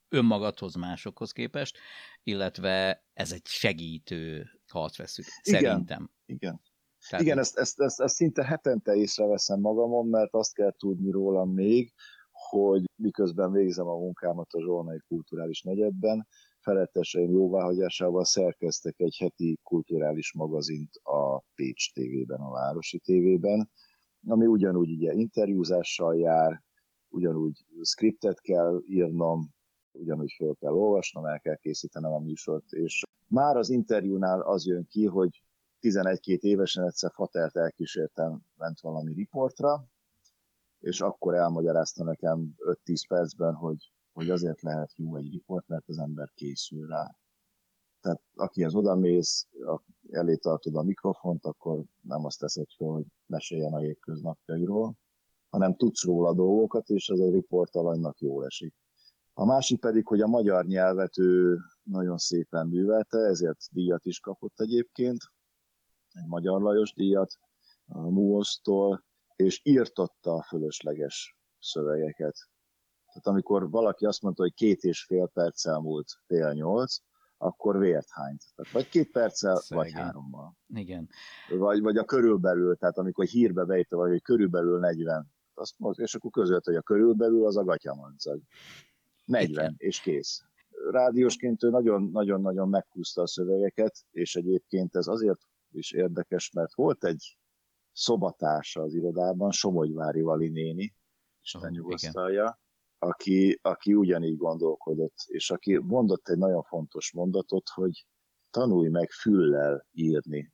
önmagadhoz, másokhoz képest, illetve ez egy segítő harcveszük, szerintem. Igen. Tehát Igen, ezt, ezt, ezt, ezt szinte hetente észreveszem magamon, mert azt kell tudni rólam még, hogy miközben végzem a munkámat a Zsolnai Kulturális Negyedben, feletteseim jóváhagyásával szerkeztek egy heti kulturális magazint a Pécs TV-ben, a Városi TV-ben, ami ugyanúgy ugye interjúzással jár, ugyanúgy skriptet kell írnom, ugyanúgy fel kell olvasnom, el kell készítenem a műsort, és már az interjúnál az jön ki, hogy 11-2 évesen egyszer Fatert elkísértem, ment valami riportra, és akkor elmagyarázta nekem 5-10 percben, hogy hogy azért lehet jó egy riport, mert az ember készül rá. Tehát akihez odamész, elé tartod a mikrofont, akkor nem azt teszed fel, hogy meséljen a hétköznapjairól, hanem tudsz róla dolgokat, és az a riport alanynak jól esik. A másik pedig, hogy a magyar nyelvet ő nagyon szépen művelte, ezért díjat is kapott egyébként, egy Magyar Lajos díjat a MUOS-tól, és írtotta a fölösleges szövegeket. Tehát amikor valaki azt mondta, hogy két és fél perccel múlt fél nyolc, akkor vért hányt. Tehát vagy két perccel, Szegény. vagy hárommal. Igen. Vagy, vagy a körülbelül, tehát amikor hírbe beírta, vagy hogy körülbelül 40. Azt mondta, és akkor közölt, hogy a körülbelül az a gatyamancag. 40, Igen. és kész. Rádiósként ő nagyon-nagyon meghúzta a szövegeket, és egyébként ez azért is érdekes, mert volt egy szobatársa az irodában, Somogyvári Vali néni, Isten oh, nyugosztalja, aki, aki ugyanígy gondolkodott, és aki mondott egy nagyon fontos mondatot, hogy tanulj meg füllel írni.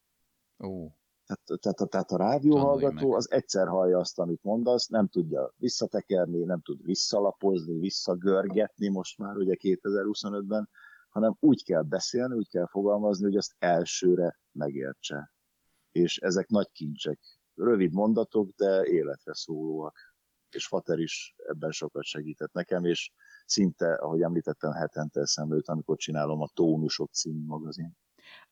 Ó. Tehát, tehát, tehát a rádióhallgató az egyszer hallja azt, amit mondasz, nem tudja visszatekerni, nem tud visszalapozni, visszagörgetni most már ugye 2025-ben, hanem úgy kell beszélni, úgy kell fogalmazni, hogy azt elsőre megértse. És ezek nagy kincsek. Rövid mondatok, de életre szólóak. És Fater is ebben sokat segített nekem, és szinte, ahogy említettem, hetente eszembe jut, amikor csinálom a Tónusok című magazin.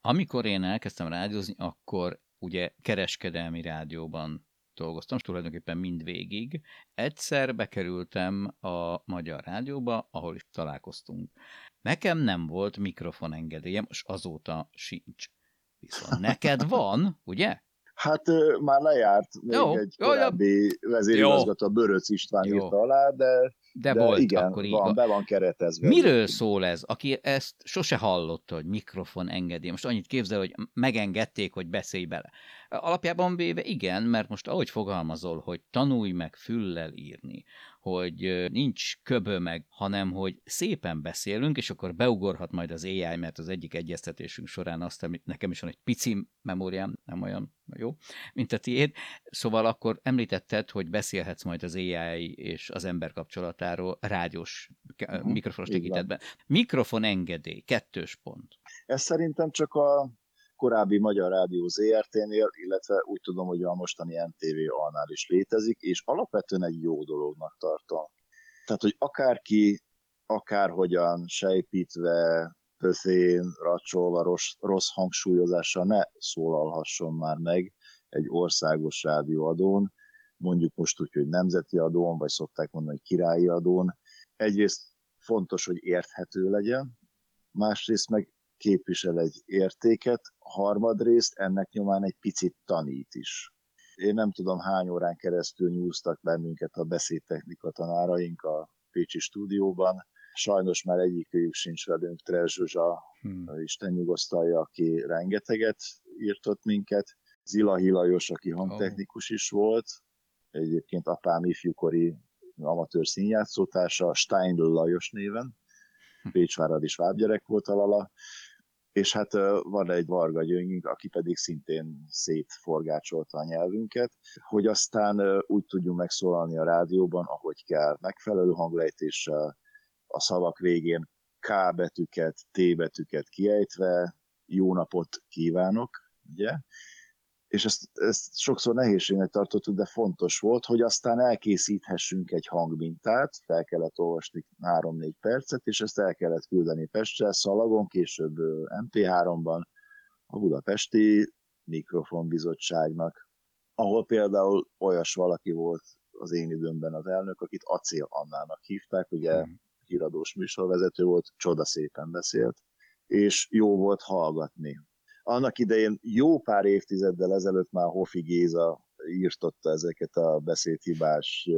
Amikor én elkezdtem rádiózni, akkor ugye kereskedelmi rádióban dolgoztam, tulajdonképpen mindvégig. Egyszer bekerültem a Magyar Rádióba, ahol is találkoztunk. Nekem nem volt mikrofonengedélyem, és azóta sincs. Viszont neked van, ugye? Hát már lejárt még jó, egy korábbi vezérigazgató, Böröc István jó. írta alá, de de, de volt igen, akkor így. Van, be van keretezve. Miről szól ez? Aki ezt sose hallotta, hogy mikrofon engedi. Most annyit képzel, hogy megengedték, hogy beszélj bele. Alapjában véve igen, mert most ahogy fogalmazol, hogy tanulj meg füllel írni, hogy nincs köbö meg, hanem hogy szépen beszélünk, és akkor beugorhat majd az AI, mert az egyik egyeztetésünk során azt, nekem is van egy pici memóriám, nem olyan jó, mint a tiéd. Szóval akkor említetted, hogy beszélhetsz majd az AI és az ember kapcsolatáról rádiós uh-huh. mikrofonos tekintetben. Mikrofon engedély, kettős pont. Ez szerintem csak a korábbi Magyar Rádió ZRT-nél, illetve úgy tudom, hogy a mostani MTV-alnál is létezik, és alapvetően egy jó dolognak tartom. Tehát, hogy akárki, akárhogyan sejpítve, pöfén, racsolva, rossz, rossz hangsúlyozással ne szólalhasson már meg egy országos rádióadón, mondjuk most úgy, hogy nemzeti adón, vagy szokták mondani, hogy királyi adón. Egyrészt fontos, hogy érthető legyen, másrészt meg képvisel egy értéket, harmadrészt ennek nyomán egy picit tanít is. Én nem tudom, hány órán keresztül nyúztak bennünket a beszédtechnika tanáraink a Pécsi stúdióban. Sajnos már egyikőjük sincs velünk, Trel Zsuzsa, hmm. Isten nyugosztalja, aki rengeteget írtott minket. Zila Hilajos, aki hangtechnikus is volt, egyébként apám ifjúkori amatőr színjátszótársa, Steindl Lajos néven, hm. Pécsvárad is vábgyerek volt alala, és hát van egy Varga Gyöngyünk, aki pedig szintén szétforgácsolta a nyelvünket, hogy aztán úgy tudjunk megszólalni a rádióban, ahogy kell, megfelelő hanglejtéssel, a szavak végén K betűket, T betűket kiejtve, jó napot kívánok, ugye? És ezt, ezt sokszor nehézségnek tartottuk, de fontos volt, hogy aztán elkészíthessünk egy hangmintát, fel kellett olvasni 3-4 percet, és ezt el kellett küldeni Pestre, Szalagon, később MP3-ban a Budapesti Mikrofonbizottságnak, ahol például olyas valaki volt az én időmben az elnök, akit Acél Annának hívták, ugye hmm. híradós műsorvezető volt, csoda szépen beszélt, és jó volt hallgatni annak idején jó pár évtizeddel ezelőtt már Hofi Géza írtotta ezeket a beszédhibás,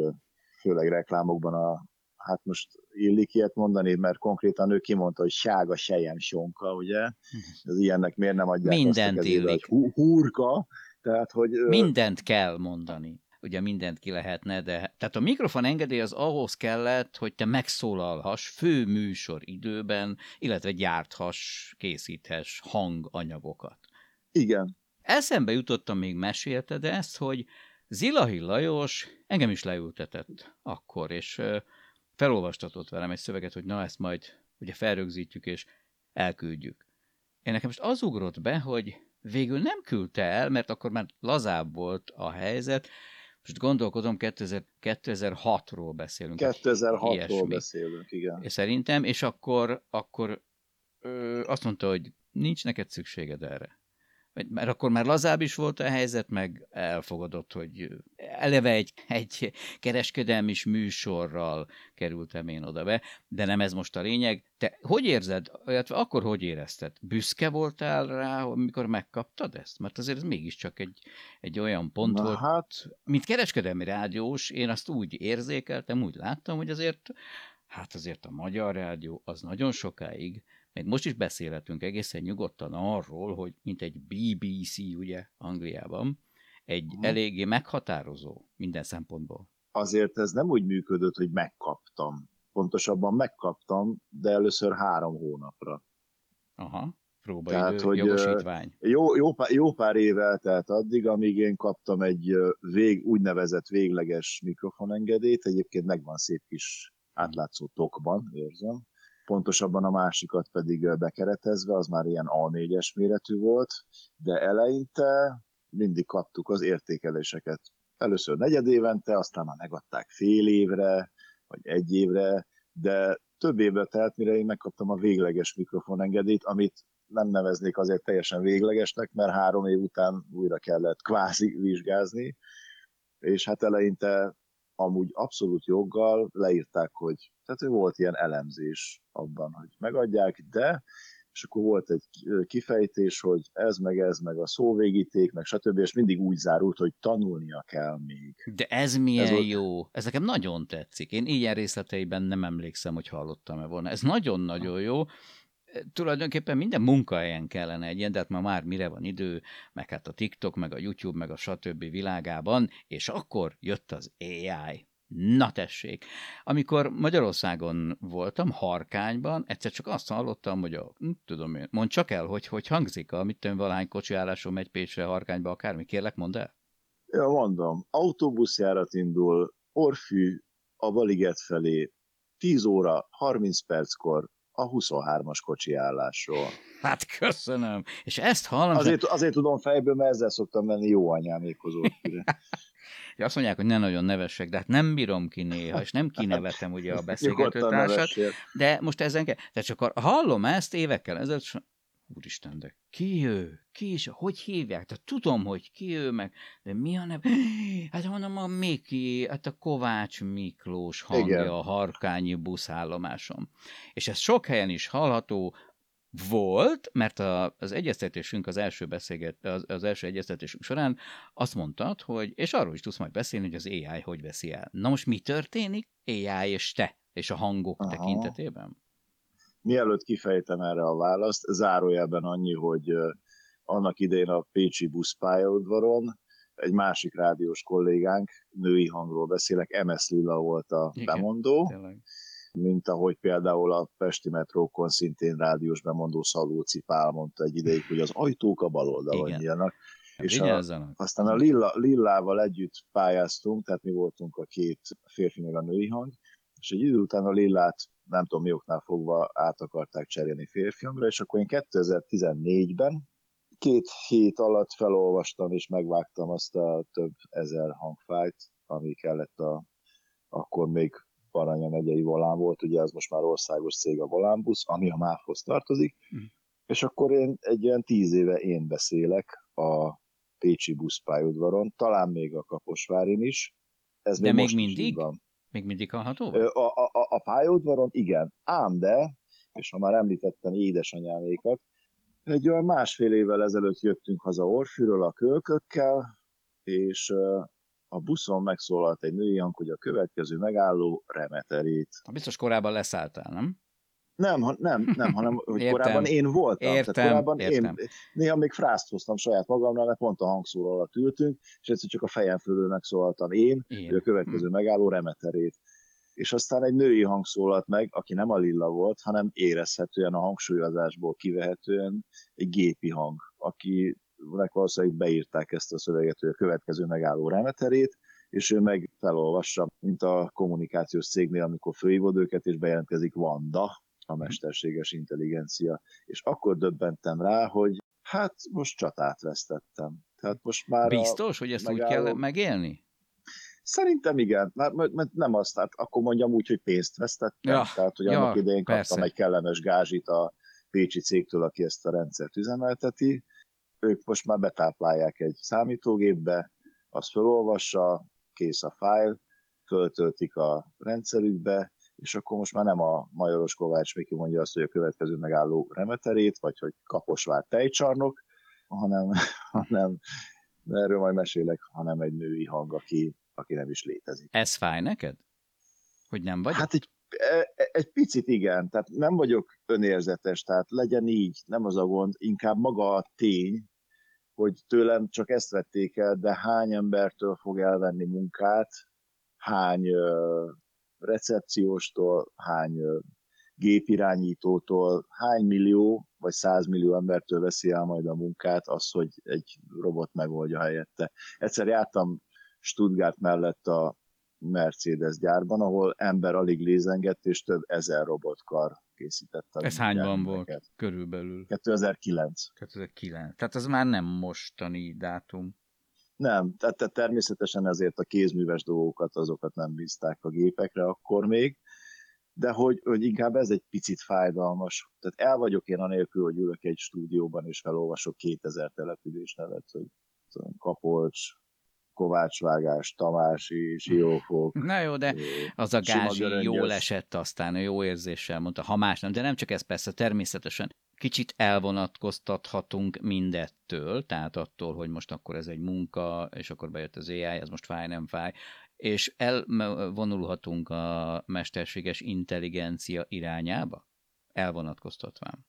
főleg reklámokban a, hát most illik ilyet mondani, mert konkrétan ő kimondta, hogy sága sejem sonka, ugye? Ez ilyennek miért nem adják Mindent azt illik. Hogy hurka, tehát, hogy... Mindent kell mondani ugye mindent ki lehetne, de tehát a mikrofon engedély az ahhoz kellett, hogy te megszólalhass fő műsor időben, illetve gyárthass, készíthess hanganyagokat. Igen. Eszembe jutottam, még mesélte, de ezt, hogy Zilahi Lajos engem is leültetett akkor, és felolvastatott velem egy szöveget, hogy na ezt majd ugye felrögzítjük és elküldjük. Én nekem most az ugrott be, hogy végül nem küldte el, mert akkor már lazább volt a helyzet, most gondolkodom, 2000, 2006-ról beszélünk. 2006-ról beszélünk, igen. És szerintem, és akkor, akkor ö, azt mondta, hogy nincs neked szükséged erre. Mert akkor már lazább is volt a helyzet, meg elfogadott, hogy eleve egy, egy kereskedelmi műsorral kerültem én oda be, de nem ez most a lényeg. Te hogy érzed, illetve akkor hogy érezted? Büszke voltál rá, amikor megkaptad ezt? Mert azért ez mégiscsak egy, egy olyan pont Na volt, hát... mint kereskedelmi rádiós, én azt úgy érzékeltem, úgy láttam, hogy azért hát azért a Magyar Rádió az nagyon sokáig még most is beszélhetünk egészen nyugodtan arról, hogy mint egy BBC, ugye, Angliában, egy uh-huh. eléggé meghatározó minden szempontból. Azért ez nem úgy működött, hogy megkaptam. Pontosabban megkaptam, de először három hónapra. Aha. próbaidő, Tehát, hogy jogosítvány. Jó, jó, pár, jó pár év eltelt addig, amíg én kaptam egy vég, úgynevezett végleges mikrofonengedélyt, egyébként megvan szép kis átlátszó tokban, érzem. Pontosabban a másikat pedig bekeretezve, az már ilyen A4-es méretű volt, de eleinte mindig kaptuk az értékeléseket. Először negyed évente, aztán már megadták fél évre, vagy egy évre, de több évbe telt, mire én megkaptam a végleges mikrofonengedélyt, amit nem neveznék azért teljesen véglegesnek, mert három év után újra kellett kvázi vizsgázni, és hát eleinte amúgy abszolút joggal leírták, hogy tehát volt ilyen elemzés abban, hogy megadják, de és akkor volt egy kifejtés, hogy ez meg ez, meg a szóvégíték, meg stb., és mindig úgy zárult, hogy tanulnia kell még. De ez milyen ez volt... jó. Ez nekem nagyon tetszik. Én ilyen részleteiben nem emlékszem, hogy hallottam-e volna. Ez nagyon-nagyon jó. Tulajdonképpen minden munkahelyen kellene egy ilyen, de hát ma már mire van idő, meg hát a TikTok, meg a YouTube, meg a stb. világában, és akkor jött az AI. Na tessék! Amikor Magyarországon voltam, Harkányban, egyszer csak azt hallottam, hogy a, hm, tudom én, mondd csak el, hogy hogy hangzik a mit tudom, valahány kocsi álláson megy Pécsre, Harkányba, akármi, kérlek, mondd el. Ja, mondom, autóbuszjárat indul, Orfű a Valiget felé, 10 óra, 30 perckor a 23-as kocsi állásról. Hát köszönöm. És ezt hallom. Azért, azért tudom fejből, mert ezzel szoktam menni jó anyámékhoz Ja, azt mondják, hogy ne nagyon nevessek, de hát nem bírom ki néha, és nem kinevetem ugye a beszélgetőtársat. De most ezen kell, tehát csak hallom ezt évekkel ezelőtt, úristen, de ki ő? Ki is? Hogy hívják? Tehát tudom, hogy ki ő, meg, de mi a neve? Hát mondom, a Miki, hát a Kovács Miklós hangja Igen. a harkányi buszállomáson. És ez sok helyen is hallható, volt, mert a, az egyeztetésünk, az első, beszélget, az, az első egyeztetésünk során azt mondtad, hogy, és arról is tudsz majd beszélni, hogy az AI hogy veszi el. Na most mi történik AI és te, és a hangok Aha. tekintetében? Mielőtt kifejtem erre a választ, zárójelben annyi, hogy annak idején a Pécsi buszpályaudvaron egy másik rádiós kollégánk, női hangról beszélek, MS Lilla volt a Igen, bemondó, tényleg. Mint ahogy például a Pesti metrókon szintén rádiós bemondó Szalóci Pál mondta egy ideig, hogy az ajtók a bal oldalon nyílnak. És a, aztán a Lilla, Lillával együtt pályáztunk, tehát mi voltunk a két férfi meg a női hang, és egy idő után a Lillát nem tudom mi oknál fogva át akarták cserélni férfiamra, és akkor én 2014-ben két hét alatt felolvastam és megvágtam azt a több ezer hangfájt, ami kellett a, akkor még Baranya megyei volán volt, ugye ez most már országos cég a volánbusz, ami a MÁV-hoz tartozik, mm. és akkor én egy olyan tíz éve én beszélek a Pécsi buszpályaudvaron, talán még a Kaposvárin is. Ez de még, még mindig? Van. Még mindig hallható? A, a, a, pályaudvaron igen, ám de, és ha már említettem édesanyámékat, egy olyan másfél évvel ezelőtt jöttünk haza Orfűről a kölkökkel, és a buszon megszólalt egy női hang, hogy a következő megálló remeterét. Biztos korábban leszálltál, nem? Nem, nem, nem, hanem hogy értem. korábban én voltam. Értem, tehát korábban értem. én néha még frászt hoztam saját magamnál, mert pont a hangszóró alatt ültünk, és egyszer csak a fejem fölül megszólaltam én, én. hogy a következő hm. megálló remeterét. És aztán egy női hang szólalt meg, aki nem a lilla volt, hanem érezhetően a hangsúlyozásból kivehetően egy gépi hang, aki valószínűleg beírták ezt a szöveget, hogy a következő megálló remeterét, és ő meg felolvassa, mint a kommunikációs cégnél, amikor főhívod őket, és bejelentkezik Vanda, a mesterséges intelligencia. És akkor döbbentem rá, hogy hát most csatát vesztettem. Tehát most már Biztos, hogy ezt megálló... úgy kell megélni? Szerintem igen, mert, mert nem azt, tehát akkor mondjam úgy, hogy pénzt vesztettem, ja, tehát hogy ja, annak idején kaptam persze. egy kellemes gázsit a pécsi cégtől, aki ezt a rendszert üzemelteti, ők most már betáplálják egy számítógépbe, azt felolvassa, kész a fájl, föltöltik a rendszerükbe, és akkor most már nem a Majoros Kovács Miki mondja azt, hogy a következő megálló remeterét, vagy hogy Kaposvár tejcsarnok, hanem, hanem erről majd mesélek, hanem egy női hang, aki, aki nem is létezik. Ez fáj neked? Hogy nem vagy? Hát egy E, e, egy picit igen, tehát nem vagyok önérzetes, tehát legyen így, nem az a gond, inkább maga a tény, hogy tőlem csak ezt vették el, de hány embertől fog elvenni munkát, hány recepcióstól, hány gépirányítótól, hány millió vagy 100 millió embertől veszi el majd a munkát, az, hogy egy robot megoldja helyette. Egyszer jártam Stuttgart mellett a Mercedes gyárban, ahol ember alig lézengett, és több ezer robotkar készítette. Ez hányban volt körülbelül? 2009. 2009. Tehát az már nem mostani dátum. Nem, tehát természetesen ezért a kézműves dolgokat, azokat nem bízták a gépekre akkor még, de hogy, hogy inkább ez egy picit fájdalmas. Tehát el vagyok én anélkül, hogy ülök egy stúdióban és felolvasok 2000 település nevet, hogy Kapolcs, Kovácsvágás, Tamási, Siófok. Na jó, de az a gázsi jól esett aztán, jó érzéssel mondta, ha más nem, de nem csak ez persze, természetesen kicsit elvonatkoztathatunk mindettől, tehát attól, hogy most akkor ez egy munka, és akkor bejött az AI, ez most fáj, nem fáj, és elvonulhatunk a mesterséges intelligencia irányába? Elvonatkoztatván.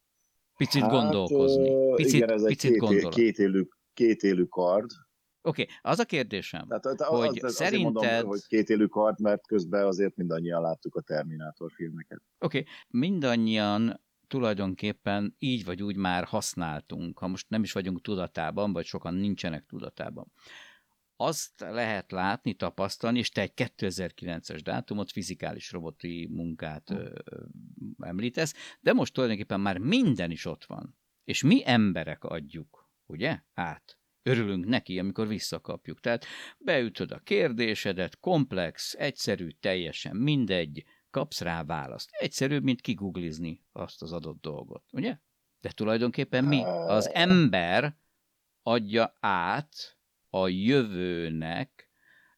Picit hát, gondolkozni. Picit, igen, ez picit egy két, két, élő, két élő kard. Oké, okay, az a kérdésem, Tehát, az, hogy az, szerinted... Mondom, hogy két élő kard, mert közben azért mindannyian láttuk a Terminátor filmeket. Oké, okay, mindannyian tulajdonképpen így vagy úgy már használtunk, ha most nem is vagyunk tudatában, vagy sokan nincsenek tudatában azt lehet látni, tapasztalni, és te egy 2009-es dátumot, fizikális roboti munkát ö, említesz, de most tulajdonképpen már minden is ott van. És mi emberek adjuk, ugye, át. Örülünk neki, amikor visszakapjuk. Tehát beütöd a kérdésedet, komplex, egyszerű, teljesen mindegy, kapsz rá választ. Egyszerűbb, mint kiguglizni azt az adott dolgot, ugye? De tulajdonképpen mi? Az ember adja át a jövőnek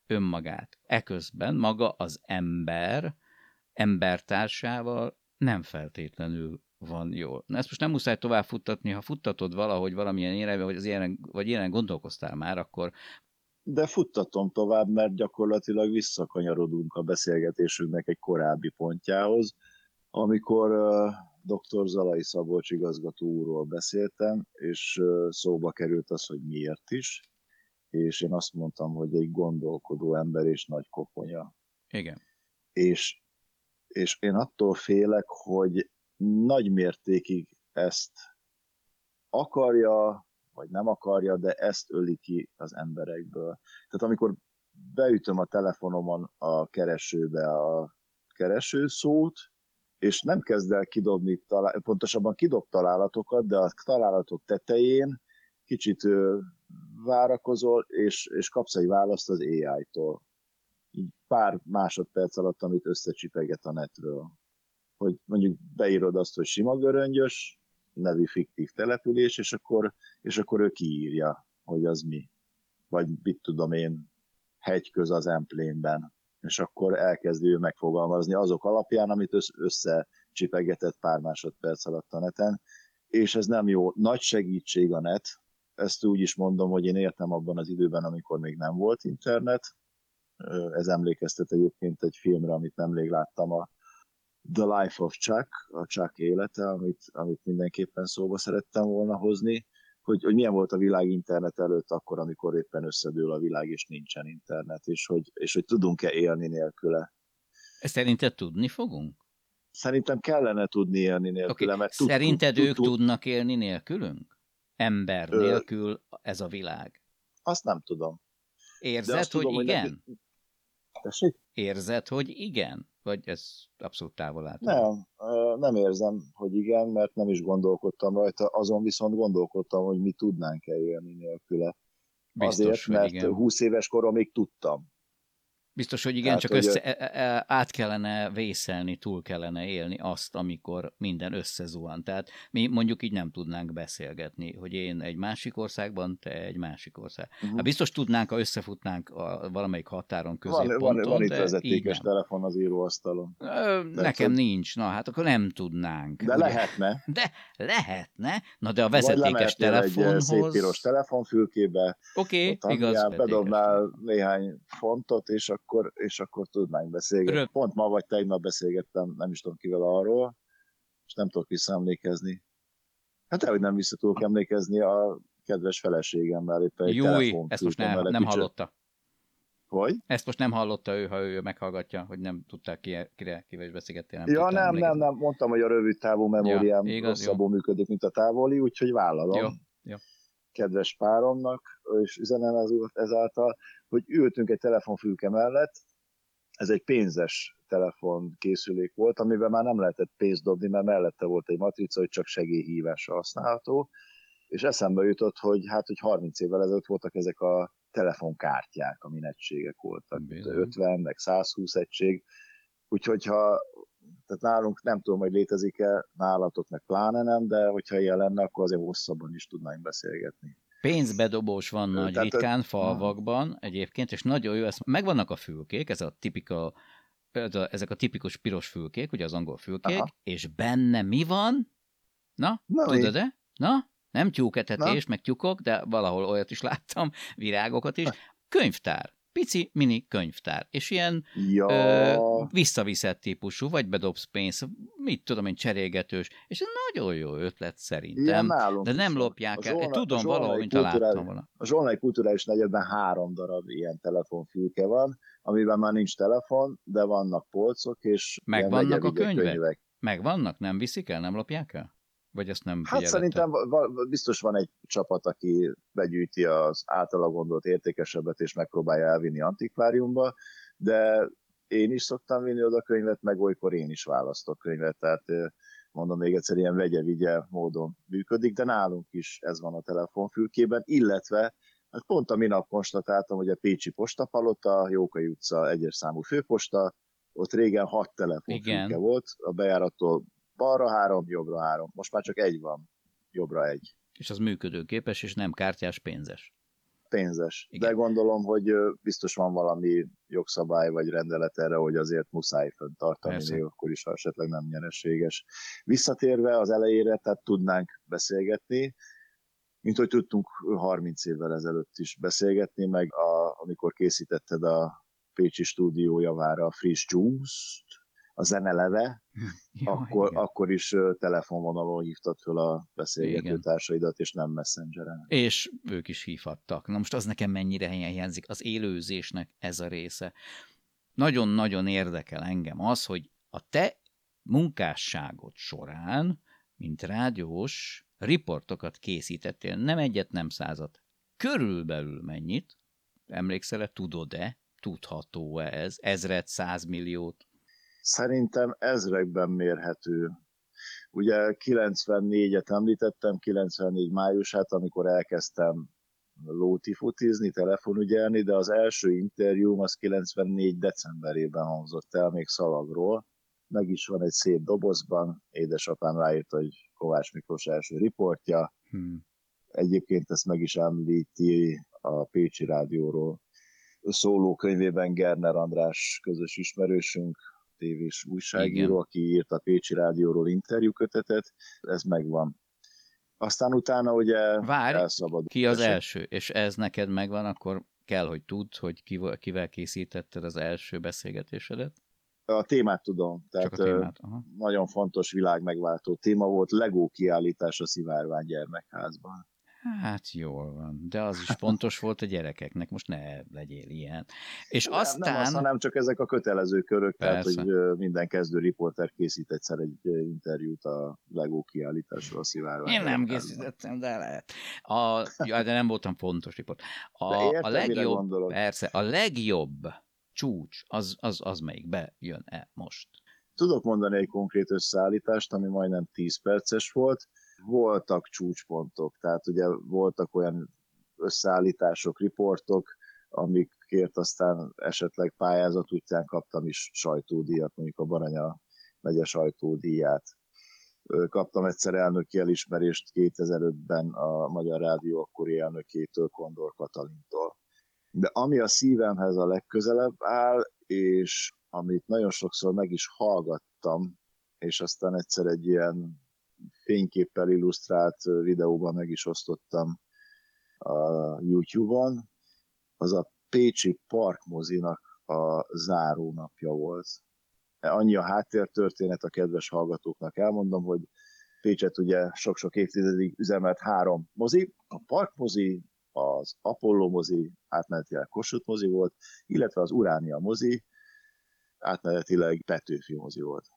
önmagát. Eközben maga az ember embertársával nem feltétlenül van jól. Na ezt most nem muszáj tovább futtatni, ha futtatod valahogy valamilyen irányba, vagy, az ilyen, vagy ilyen gondolkoztál már, akkor... De futtatom tovább, mert gyakorlatilag visszakanyarodunk a beszélgetésünknek egy korábbi pontjához, amikor uh, dr. Zalai Szabolcs igazgató úrról beszéltem, és uh, szóba került az, hogy miért is, és én azt mondtam, hogy egy gondolkodó ember és nagy koponya. Igen. És, és én attól félek, hogy nagy mértékig ezt akarja, vagy nem akarja, de ezt öli ki az emberekből. Tehát amikor beütöm a telefonomon a keresőbe a keresőszót, és nem kezd el kidobni, talál, pontosabban kidob találatokat, de a találatok tetején kicsit várakozol, és, és kapsz egy választ az AI-tól. Így pár másodperc alatt, amit összecsipeget a netről. Hogy mondjuk beírod azt, hogy sima göröngyös, nevű fiktív település, és akkor, és akkor ő kiírja, hogy az mi. Vagy mit tudom én, hegyköz az emplénben. És akkor elkezdi ő megfogalmazni azok alapján, amit összecsipegetett pár másodperc alatt a neten, és ez nem jó. Nagy segítség a net, ezt úgy is mondom, hogy én értem abban az időben, amikor még nem volt internet. Ez emlékeztet egyébként egy filmre, amit nemrég láttam, a The Life of Chuck, a Chuck élete, amit, amit mindenképpen szóba szerettem volna hozni, hogy, hogy milyen volt a világ internet előtt akkor, amikor éppen összedől a világ, és nincsen internet, és hogy, és hogy tudunk-e élni nélküle. Ezt szerinted tudni fogunk? Szerintem kellene tudni élni nélküle. Okay. Mert tud, Szerinted tud, ők tud, tudnak élni nélkülünk? ember nélkül ez a világ? Azt nem tudom. Érzed, hogy tudom, igen? Hogy Érzed, hogy igen? Vagy ez abszolút távol állt? Nem, nem érzem, hogy igen, mert nem is gondolkodtam rajta, azon viszont gondolkodtam, hogy mi tudnánk-e élni nélküle. Biztos, Azért, mert igen. 20 éves koromig tudtam. Biztos, hogy igen, Tehát, csak hogy össze, e, e, át kellene vészelni, túl kellene élni azt, amikor minden összezuhan. Tehát mi mondjuk így nem tudnánk beszélgetni, hogy én egy másik országban, te egy másik ország. Uh-huh. Hát biztos tudnánk, ha összefutnánk a valamelyik határon középponton. Van, van, van itt vezetékes telefon az íróasztalon. Ö, nekem hogy... nincs, na hát akkor nem tudnánk. De ugye? lehetne. De lehetne, na de a vezetékes telefonhoz... egy szép piros telefonfülkébe, Oké, okay, igaz. Bedobnál néhány fontot, és akkor akkor, és akkor tudnánk beszélgetni. Röp. Pont ma vagy tegnap beszélgettem, nem is tudom kivel arról, és nem tudok visszaemlékezni. Hát hogy nem vissza tudok emlékezni a kedves feleségemmel, éppen egy Júj, ezt most nem, nem hallotta. Hogy? Ezt most nem hallotta ő, ha ő meghallgatja, hogy nem tudták ki, kire, kivel is beszélgettél. Nem ja, nem, nem, nem, mondtam, hogy a rövid távú memóriám ja, rosszabbul működik, mint a távoli, úgyhogy vállalom. Jó, jó. Kedves páromnak, és üzenem ezáltal, hogy ültünk egy telefonfülke mellett, ez egy pénzes telefon készülék volt, amiben már nem lehetett pénzt dobni, mert mellette volt egy matrica, hogy csak segélyhívásra használható, és eszembe jutott, hogy hát, hogy 30 évvel ezelőtt voltak ezek a telefonkártyák, ami egységek voltak, Bizony. 50, meg 120 egység, úgyhogy ha tehát nálunk nem tudom, hogy létezik-e, nálatok meg pláne nem, de hogyha ilyen lenne, akkor azért hosszabban is tudnánk beszélgetni. Pénzbedobós van nagy Tehát, ritkán falvakban egyébként, és nagyon jó, ezt megvannak a fülkék, ez a tipika, ez a, ezek a tipikus piros fülkék, ugye az angol fülkék, Aha. és benne mi van? Na, Na tudod-e? Na, nem tyúketetés, meg tyúkok, de valahol olyat is láttam, virágokat is. Könyvtár. Pici mini könyvtár. És ilyen ja. ö, visszaviszett típusú, vagy bedobsz pénzt, mit tudom én, cserélgetős. És ez nagyon jó ötlet szerintem. de nem lopják el. Zsolna, Tudom, valahol, mint találtam volna. A Zsolnai Kulturális Negyedben három darab ilyen telefonfülke van, amiben már nincs telefon, de vannak polcok, és Megvannak a könyvek? könyvek? Megvannak? Nem viszik el? Nem lopják el? Vagy ezt nem Hát szerintem biztos van egy csapat, aki begyűjti az általa gondolt értékesebbet, és megpróbálja elvinni antikváriumba, de én is szoktam vinni oda könyvet, meg olykor én is választok könyvet, tehát mondom még egyszer, ilyen vegye-vigye módon működik, de nálunk is ez van a telefonfülkében, illetve hát pont a minap konstatáltam, hogy a Pécsi Postapalota, Jókai utca egyes számú főposta, ott régen hat telefonfülke Igen. volt, a bejárattól balra három, jobbra három. Most már csak egy van, jobbra egy. És az működőképes, és nem kártyás, pénzes. Pénzes. Igen. De gondolom, hogy biztos van valami jogszabály vagy rendelet erre, hogy azért muszáj fönn tartani, még akkor is, ha esetleg nem nyereséges. Visszatérve az elejére, tehát tudnánk beszélgetni, mint hogy tudtunk 30 évvel ezelőtt is beszélgetni, meg a, amikor készítetted a Pécsi stúdió javára a Friss Juice-t, a zeneleve, akkor, akkor is telefonvonalon hívtad föl a beszélgető társaidat, és nem messengeren. És ők is hívhattak. Na most az nekem mennyire hiányzik, az élőzésnek ez a része. Nagyon-nagyon érdekel engem az, hogy a te munkásságod során, mint rádiós, riportokat készítettél, nem egyet, nem százat. Körülbelül mennyit? Emlékszel-e, tudod-e? Tudható-e ez? Ezret, százmilliót? Szerintem ezrekben mérhető. Ugye 94-et említettem, 94 májusát, amikor elkezdtem lóti futizni, telefonügyelni, de az első interjúm az 94 decemberében hangzott el, még szalagról. Meg is van egy szép dobozban, édesapám ráírta, hogy Kovács Miklós első riportja. Hmm. Egyébként ezt meg is említi a Pécsi Rádióról szóló könyvében Gerner András közös ismerősünk, tévés újságíró, Igen. aki írt a Pécsi Rádióról interjúkötetet, ez megvan. Aztán utána ugye Várj, elszabad. ki az Eset. első, és ez neked megvan, akkor kell, hogy tudd, hogy kivel készítetted az első beszélgetésedet? A témát tudom, tehát Csak a témát, aha. nagyon fontos világ megváltó téma volt, Legó kiállítás a Szivárvány gyermekházban. Hát jól van, de az is fontos volt a gyerekeknek, most ne legyél ilyen. És nem, aztán... Nem az, hanem csak ezek a kötelező körök, Persze. tehát hogy minden kezdő riporter készít egyszer egy interjút a Lego kiállításról a szivárvány. Én nem készítettem, de lehet. A, ja, de nem voltam fontos riport. A, értem, a legjobb, persze, a legjobb csúcs, az, az, az melyik bejön-e most? Tudok mondani egy konkrét összeállítást, ami majdnem 10 perces volt, voltak csúcspontok, tehát ugye voltak olyan összeállítások, riportok, amikért aztán esetleg pályázat útján kaptam is sajtódíjat, mondjuk a Baranya megye sajtódíját. Kaptam egyszer elnöki elismerést 2005-ben a Magyar Rádió akkori elnökétől, Kondor Katalintól. De ami a szívemhez a legközelebb áll, és amit nagyon sokszor meg is hallgattam, és aztán egyszer egy ilyen fényképpel illusztrált videóban meg is osztottam a YouTube-on, az a Pécsi Parkmozinak a zárónapja volt. Annyi a háttértörténet a kedves hallgatóknak elmondom, hogy Pécset ugye sok-sok évtizedig üzemelt három mozi, a Parkmozi, az Apollo mozi, átmenetileg Kossuth mozi volt, illetve az Uránia mozi, átmenetileg Petőfi mozi volt.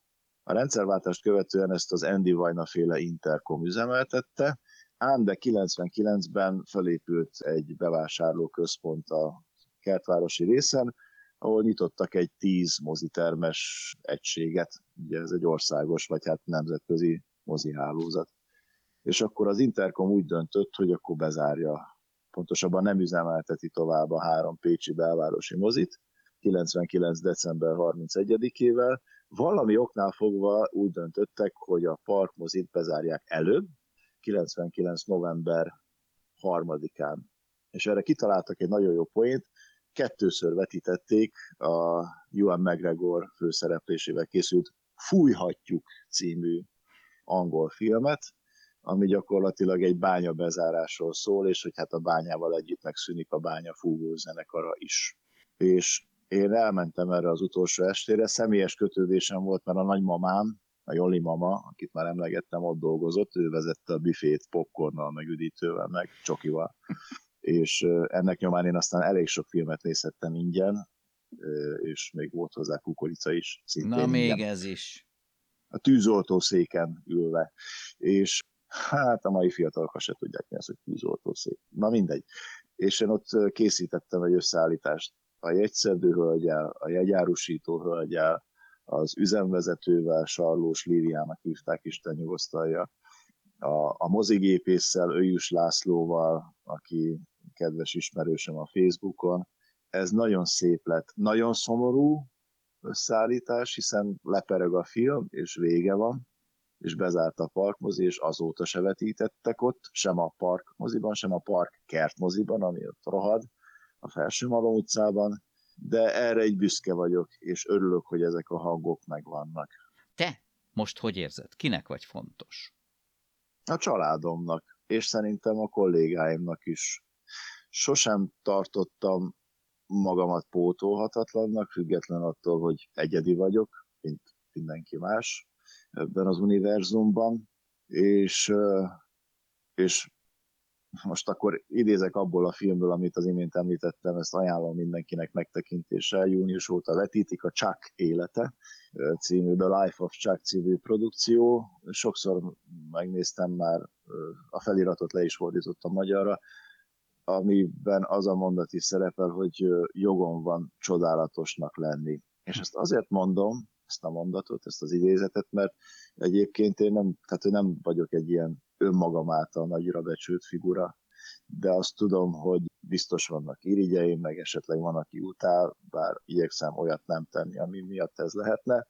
A rendszerváltást követően ezt az Andy Vajna féle Intercom üzemeltette, ám de 99-ben felépült egy bevásárlóközpont a kertvárosi részen, ahol nyitottak egy tíz mozitermes egységet, ugye ez egy országos, vagy hát nemzetközi mozihálózat. És akkor az Intercom úgy döntött, hogy akkor bezárja, pontosabban nem üzemelteti tovább a három pécsi belvárosi mozit, 99. december 31-ével. Valami oknál fogva úgy döntöttek, hogy a parkmozit bezárják előbb, 99. november 3-án. És erre kitaláltak egy nagyon jó poént, kettőször vetítették a Ewan McGregor főszereplésével készült Fújhatjuk című angol filmet, ami gyakorlatilag egy bánya bezárásról szól, és hogy hát a bányával együtt megszűnik a bánya fúvó zenekara is. És én elmentem erre az utolsó estére, személyes kötődésem volt, mert a nagymamám, a Joli mama, akit már emlegettem, ott dolgozott, ő vezette a büfét popcornnal, meg üdítővel, meg csokival. És ennek nyomán én aztán elég sok filmet nézhettem ingyen, és még volt hozzá kukorica is. Na, még ingyen. ez is. A tűzoltó széken ülve. És hát a mai fiatalok se tudják mi az, hogy tűzoltó szék. Na mindegy. És én ott készítettem egy összeállítást a jegyszerdő hölgyel, a jegyárusító hölgyel, az üzemvezetővel, Sarlós Líviának hívták, Isten nyugosztalja, a, a mozigépésszel, Öjűs Lászlóval, aki kedves ismerősöm a Facebookon. Ez nagyon szép lett. Nagyon szomorú összeállítás, hiszen lepereg a film, és vége van, és bezárt a parkmozi, és azóta se vetítettek ott, sem a parkmoziban, sem a park kertmoziban, ami ott rohad, a Felső Malom utcában, de erre egy büszke vagyok, és örülök, hogy ezek a hangok megvannak. Te most hogy érzed? Kinek vagy fontos? A családomnak, és szerintem a kollégáimnak is. Sosem tartottam magamat pótolhatatlannak, független attól, hogy egyedi vagyok, mint mindenki más ebben az univerzumban, és, és most akkor idézek abból a filmből, amit az imént említettem, ezt ajánlom mindenkinek megtekintéssel. Június óta vetítik a Chuck élete című, The Life of Chuck című produkció. Sokszor megnéztem már, a feliratot le is fordítottam magyarra, amiben az a mondat is szerepel, hogy jogom van csodálatosnak lenni. És ezt azért mondom, ezt a mondatot, ezt az idézetet, mert egyébként én nem, tehát nem vagyok egy ilyen önmagam által nagyra becsült figura, de azt tudom, hogy biztos vannak irigyeim, meg esetleg van, aki utál, bár igyekszem olyat nem tenni, ami miatt ez lehetne,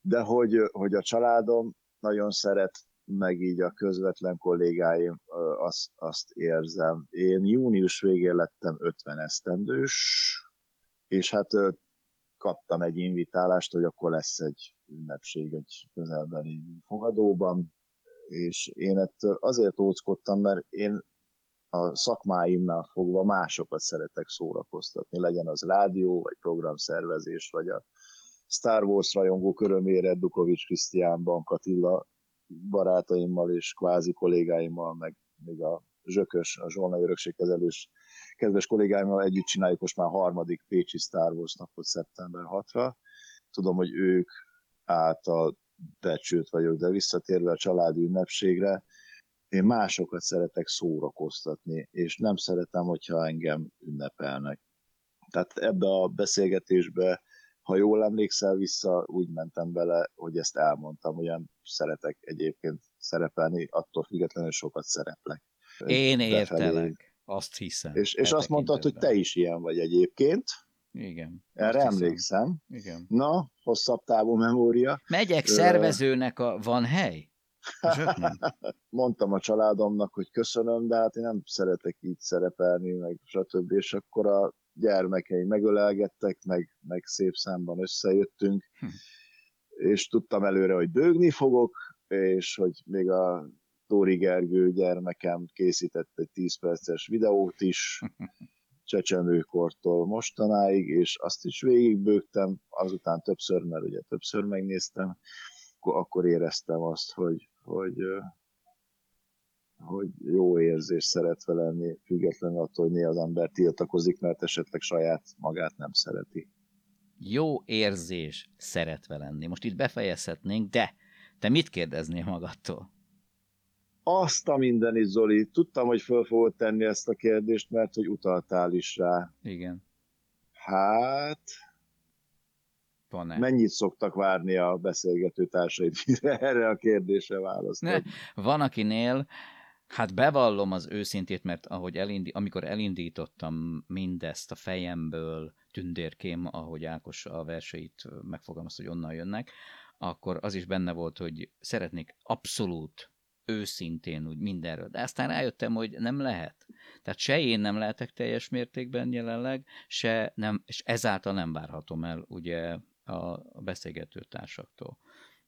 de hogy, hogy a családom nagyon szeret, meg így a közvetlen kollégáim, azt, azt érzem. Én június végén lettem 50 esztendős, és hát kaptam egy invitálást, hogy akkor lesz egy ünnepség egy közelbeli fogadóban, és én ettől azért óckodtam, mert én a szakmáimnál fogva másokat szeretek szórakoztatni, legyen az rádió, vagy programszervezés, vagy a Star Wars rajongó körömére Dukovics Krisztián Bankatilla barátaimmal és kvázi kollégáimmal, meg még a Zsökös, a Zsolnai Örökségkezelős kedves kollégáimmal együtt csináljuk most már harmadik Pécsi Star Wars napot szeptember 6-ra. Tudom, hogy ők által becsült vagyok, de visszatérve a családi ünnepségre, én másokat szeretek szórakoztatni, és nem szeretem, hogyha engem ünnepelnek. Tehát ebbe a beszélgetésbe, ha jól emlékszel vissza, úgy mentem bele, hogy ezt elmondtam, olyan szeretek egyébként szerepelni, attól függetlenül sokat szereplek. Én értelek, azt hiszem. És, és azt mondtad, hogy te is ilyen vagy egyébként. Igen. Erre emlékszem. Igen. Na, hosszabb távú memória. Megyek szervezőnek, a, van hely? Mondtam a családomnak, hogy köszönöm, de hát én nem szeretek így szerepelni, meg stb. És akkor a gyermekeim megölelgettek, meg, meg szép számban összejöttünk, hm. és tudtam előre, hogy dögni fogok, és hogy még a Tóri Gergő gyermekem készített egy 10 perces videót is, csecsemőkortól mostanáig, és azt is végigbőgtem, azután többször, mert ugye többször megnéztem, akkor éreztem azt, hogy, hogy, hogy jó érzés szeretve lenni, függetlenül attól, hogy néha az ember tiltakozik, mert esetleg saját magát nem szereti. Jó érzés szeretve lenni. Most itt befejezhetnénk, de te mit kérdeznél magadtól? Azt a mindenit, Zoli. Tudtam, hogy föl fogod tenni ezt a kérdést, mert hogy utaltál is rá. Igen. Hát... Van-e? Mennyit szoktak várni a beszélgető társaid, erre a kérdésre választod? Van, akinél Hát bevallom az őszintét, mert ahogy elindi, amikor elindítottam mindezt a fejemből, tündérkém, ahogy Ákos a verseit megfogalmazta, hogy onnan jönnek, akkor az is benne volt, hogy szeretnék abszolút őszintén úgy mindenről. De aztán rájöttem, hogy nem lehet. Tehát se én nem lehetek teljes mértékben jelenleg, se nem, és ezáltal nem várhatom el ugye a beszélgető társaktól.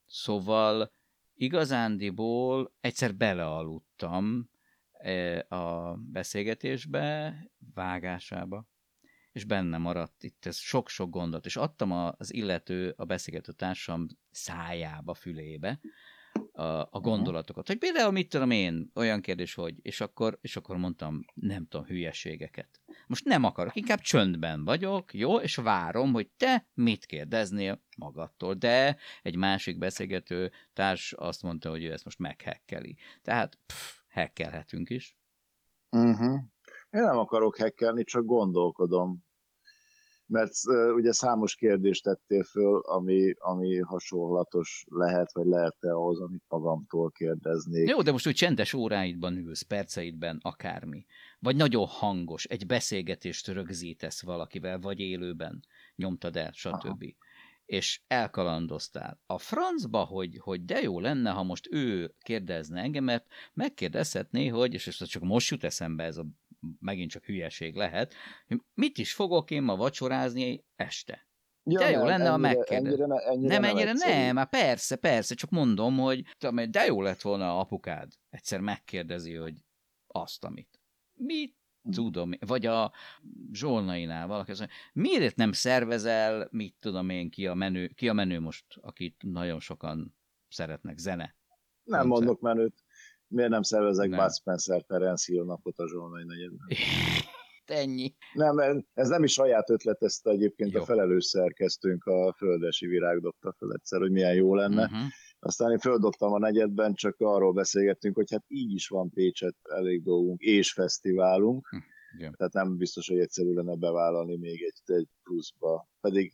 Szóval igazándiból egyszer belealudtam e, a beszélgetésbe, vágásába, és benne maradt itt ez sok-sok gondot, és adtam az illető, a beszélgető társam szájába, fülébe a, a gondolatokat. Hogy például mit tudom én, olyan kérdés, hogy, és akkor, és akkor mondtam, nem tudom, hülyeségeket. Most nem akarok, inkább csöndben vagyok, jó, és várom, hogy te mit kérdeznél magadtól. De egy másik beszélgető társ azt mondta, hogy ő ezt most meghekkeli. Tehát pff, hekkelhetünk is. Uh-huh. Én nem akarok hekkelni, csak gondolkodom mert uh, ugye számos kérdést tettél föl, ami, ami hasonlatos lehet, vagy lehet-e ahhoz, amit magamtól kérdeznék. Jó, de most úgy csendes óráidban ülsz, perceidben, akármi. Vagy nagyon hangos, egy beszélgetést rögzítesz valakivel, vagy élőben nyomtad el, stb. Aha. És elkalandoztál. A francba, hogy, hogy de jó lenne, ha most ő kérdezne engem, mert megkérdezhetné, hogy, és ez csak most jut eszembe ez a megint csak hülyeség lehet, mit is fogok én ma vacsorázni este? Ja, de jó nem, lenne, ha megkérdez. Ennyire, ennyire nem, ennyire nem, nem, hát persze, persze, csak mondom, hogy de jó lett volna a apukád. Egyszer megkérdezi, hogy azt, amit. Mit tudom, vagy a Zsolnainál valaki azt mondja, miért nem szervezel, mit tudom én, ki a menő, ki a menő most, akit nagyon sokan szeretnek, zene? Nem koncert. mondok menőt. Miért nem szervezek nem. Bud Spencer Terence Hill napot a Zsolnai negyedben? Ennyi. Nem, ez nem is saját ötlet, ezt egyébként jó. a felelős szerkesztőnk, a Földesi Virág dobta fel egyszer, hogy milyen jó lenne. Uh-huh. Aztán én földobtam a negyedben, csak arról beszélgettünk, hogy hát így is van Pécset elég dolgunk, és fesztiválunk. Uh-huh. Tehát nem biztos, hogy egyszerű lenne bevállalni még egy, egy pluszba. Pedig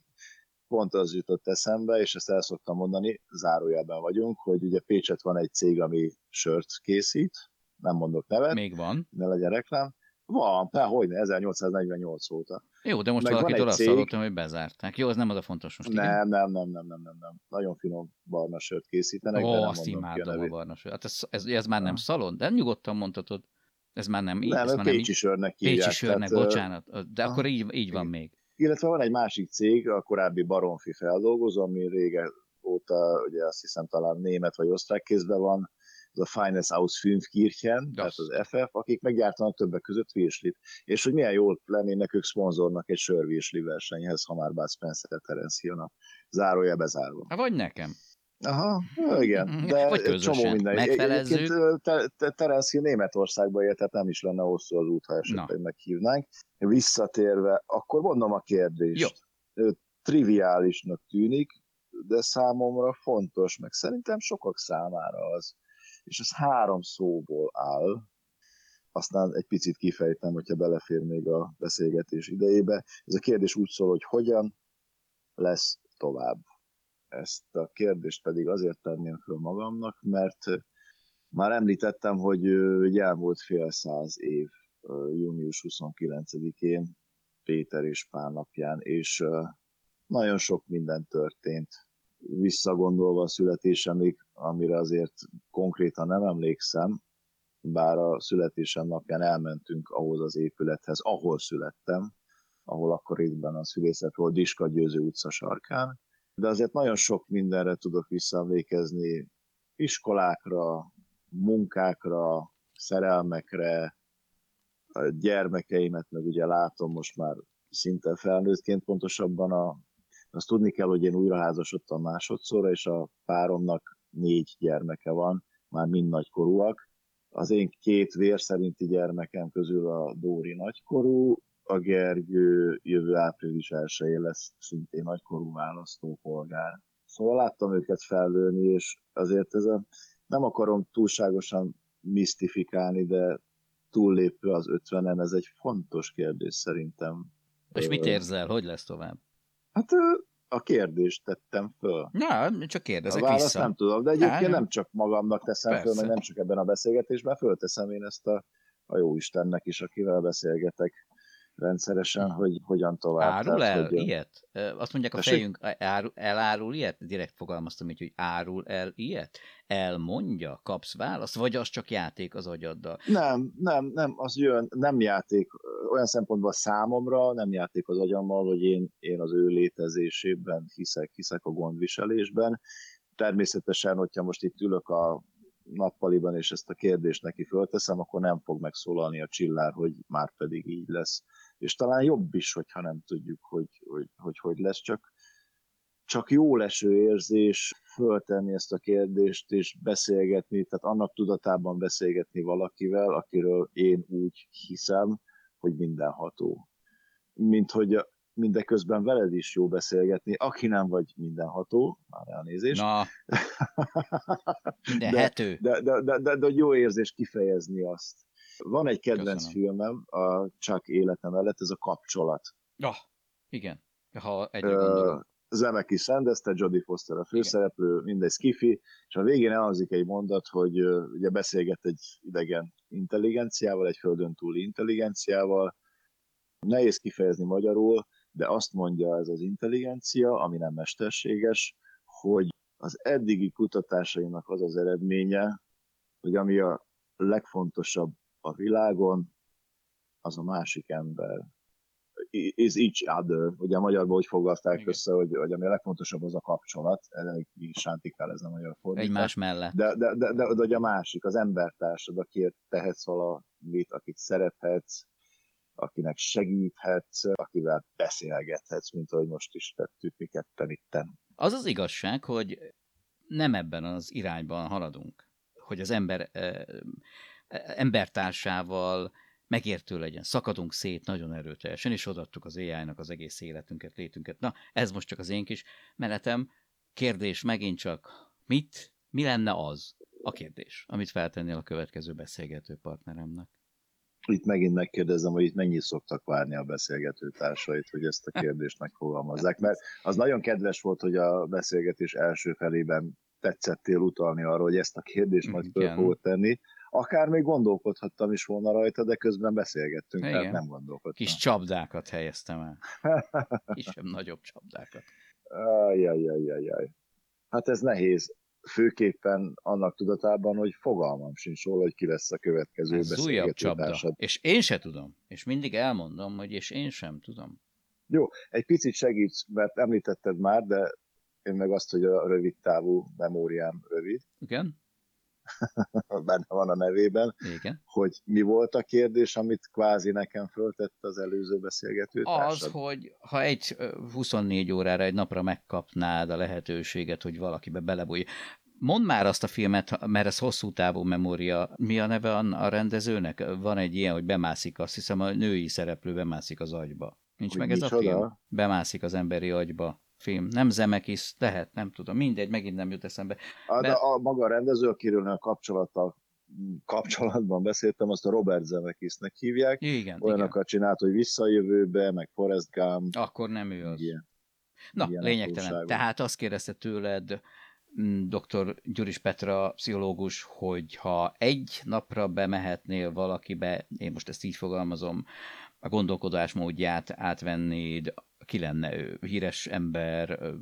pont az jutott eszembe, és ezt el szoktam mondani, zárójelben vagyunk, hogy ugye Pécset van egy cég, ami sört készít, nem mondok nevet. Még van. Ne legyen reklám. Van, hát hogyne, 1848 óta. Jó, de most Meg valakitől azt cég... hallottam, hogy bezárták. Jó, az nem az a fontos most. Nem, igen? nem, nem, nem, nem, nem, nem. Nagyon finom barna sört készítenek, Ó, de nem azt imádom a, a barna sört. Hát ez, ez, ez már nem szalon, de nyugodtan mondhatod. Ez már nem így. Nem, ez már Pécsi nem sörnek hívják. Pécsi sörnek, tehát, bocsánat. De akkor így, így van még. Illetve van egy másik cég, a korábbi Baronfi feldolgozó, ami régen óta, ugye azt hiszem talán német vagy osztrák kézben van, ez a Finance House Filmkirchen, tehát az FF, akik meggyártanak többek között virslit. És hogy milyen jól lennének ők szponzornak egy sörvirsli versenyhez, ha már Bud Spencer Terence Hill zárója bezárva. Hát vagy nekem. Aha, igen. De Vagy közösen. csomó minden. Megfelezzük. Te, te, Terence Németországba élt, tehát nem is lenne hosszú az út, ha esetleg Na. meghívnánk. Visszatérve, akkor mondom a kérdést. Jó. Triviálisnak tűnik, de számomra fontos, meg szerintem sokak számára az. És ez három szóból áll, aztán egy picit kifejtem, hogyha belefér még a beszélgetés idejébe. Ez a kérdés úgy szól, hogy hogyan lesz tovább ezt a kérdést pedig azért tenném föl magamnak, mert már említettem, hogy egy elmúlt fél száz év, június 29-én, Péter és Pál napján, és nagyon sok minden történt. Visszagondolva a születésemig, amire azért konkrétan nem emlékszem, bár a születésem napján elmentünk ahhoz az épülethez, ahol születtem, ahol akkor részben a szülészet volt Diska Győző utca sarkán, de azért nagyon sok mindenre tudok visszaemlékezni, iskolákra, munkákra, szerelmekre, a gyermekeimet meg ugye látom most már szinte felnőttként, pontosabban a, azt tudni kell, hogy én újra házasodtam másodszorra, és a páromnak négy gyermeke van, már mind nagykorúak, Az én két vér szerinti gyermekem közül a Dóri nagykorú, a Gergő jövő április 1 lesz szintén nagykorú választópolgár. Szóval láttam őket felvőni, és azért ez a, nem akarom túlságosan misztifikálni, de túllépő az ötvenen, ez egy fontos kérdés szerintem. És mit érzel, hogy lesz tovább? Hát a kérdést tettem föl. Na, csak kérdezek a választ vissza. nem tudom, de egyébként nem. nem csak magamnak teszem Persze. föl, meg nem csak ebben a beszélgetésben, fölteszem én ezt a, a jó Istennek is, akivel beszélgetek rendszeresen, hogy hogyan tovább. Árul Tehát, el hogy... ilyet? Azt mondják a Tessék? fejünk, árul, elárul ilyet? Direkt fogalmaztam így, hogy árul el ilyet? Elmondja? Kapsz választ? Vagy az csak játék az agyaddal? Nem, nem, nem, az jön, nem játék olyan szempontból számomra, nem játék az agyammal, hogy én, én az ő létezésében hiszek, hiszek a gondviselésben. Természetesen, hogyha most itt ülök a nappaliban, és ezt a kérdést neki fölteszem, akkor nem fog megszólalni a csillár, hogy már pedig így lesz. És talán jobb is, hogyha nem tudjuk, hogy hogy, hogy, hogy lesz, csak, csak jó leső érzés föltenni ezt a kérdést, és beszélgetni, tehát annak tudatában beszélgetni valakivel, akiről én úgy hiszem, hogy mindenható. Mint hogy mindeközben veled is jó beszélgetni, aki nem vagy mindenható, már elnézést. Na, mindenhető. De, de, de, de, de, de jó érzés kifejezni azt. Van egy kedvenc Köszönöm. filmem, a csak élete mellett, ez a kapcsolat. Ja, oh, igen. Ha egy uh, Zemeckis rendezte, Jodie Foster a főszereplő, igen. mindegy skifi, és a végén elhangzik egy mondat, hogy ugye beszélget egy idegen intelligenciával, egy földön túli intelligenciával, nehéz kifejezni magyarul, de azt mondja ez az intelligencia, ami nem mesterséges, hogy az eddigi kutatásainak az az eredménye, hogy ami a legfontosabb a világon, az a másik ember. Is each other. Ugye a magyarban úgy fogalmazták Igen. össze, hogy, hogy ami a legfontosabb az a kapcsolat, elég sántikál ez a magyar fordítás. Egymás mellett. De, de, de, de, de, de, a másik, az embertársad, akiért tehetsz valamit, akit szerethetsz, akinek segíthetsz, akivel beszélgethetsz, mint ahogy most is tettük mi ketten itten. Az az igazság, hogy nem ebben az irányban haladunk, hogy az ember e, embertársával megértő legyen. Szakadunk szét nagyon erőteljesen, és odaadtuk az AI-nak az egész életünket, létünket. Na, ez most csak az én kis menetem. Kérdés megint csak, mit, mi lenne az a kérdés, amit feltennél a következő beszélgető partneremnek? itt megint megkérdezem, hogy itt mennyit szoktak várni a beszélgető társait, hogy ezt a kérdést megfogalmazzák, mert az nagyon kedves volt, hogy a beszélgetés első felében tetszettél utalni arra, hogy ezt a kérdést majd föl fogod tenni. Akár még gondolkodhattam is volna rajta, de közben beszélgettünk, Igen. tehát nem gondolkodtam. Kis csapdákat helyeztem el. Kisebb, nagyobb csapdákat. Ajajajajaj. Hát ez nehéz főképpen annak tudatában, hogy fogalmam sincs róla, hogy ki lesz a következő Ez újabb csapda. És én se tudom. És mindig elmondom, hogy és én sem tudom. Jó, egy picit segíts, mert említetted már, de én meg azt, hogy a rövid távú memóriám rövid. Igen. Benne van a nevében. Igen. Hogy mi volt a kérdés, amit kvázi nekem föltett az előző beszélgető Az, hogy ha egy 24 órára, egy napra megkapnád a lehetőséget, hogy valakibe belebújj. Mondd már azt a filmet, mert ez hosszú távú memória. Mi a neve a rendezőnek? Van egy ilyen, hogy bemászik, azt hiszem a női szereplő bemászik az agyba. Nincs hogy meg ez micsoda? a film? Bemászik az emberi agyba film. Nem Zemekis, lehet, nem tudom, mindegy, megint nem jut eszembe. A, de a maga a rendező, akiről a kapcsolattal kapcsolatban beszéltem, azt a Robert Zemeckisnek hívják. Igen, Olyanokat igen. csinált, hogy visszajövőbe, meg Forrest Gump. Akkor nem ő az. Igen. Na, ilyen lényegtelen. Tehát azt kérdezte tőled mm, dr. Gyuris Petra, pszichológus, hogy ha egy napra bemehetnél valakibe, én most ezt így fogalmazom, a gondolkodásmódját átvennéd, ki lenne ő? Híres ember,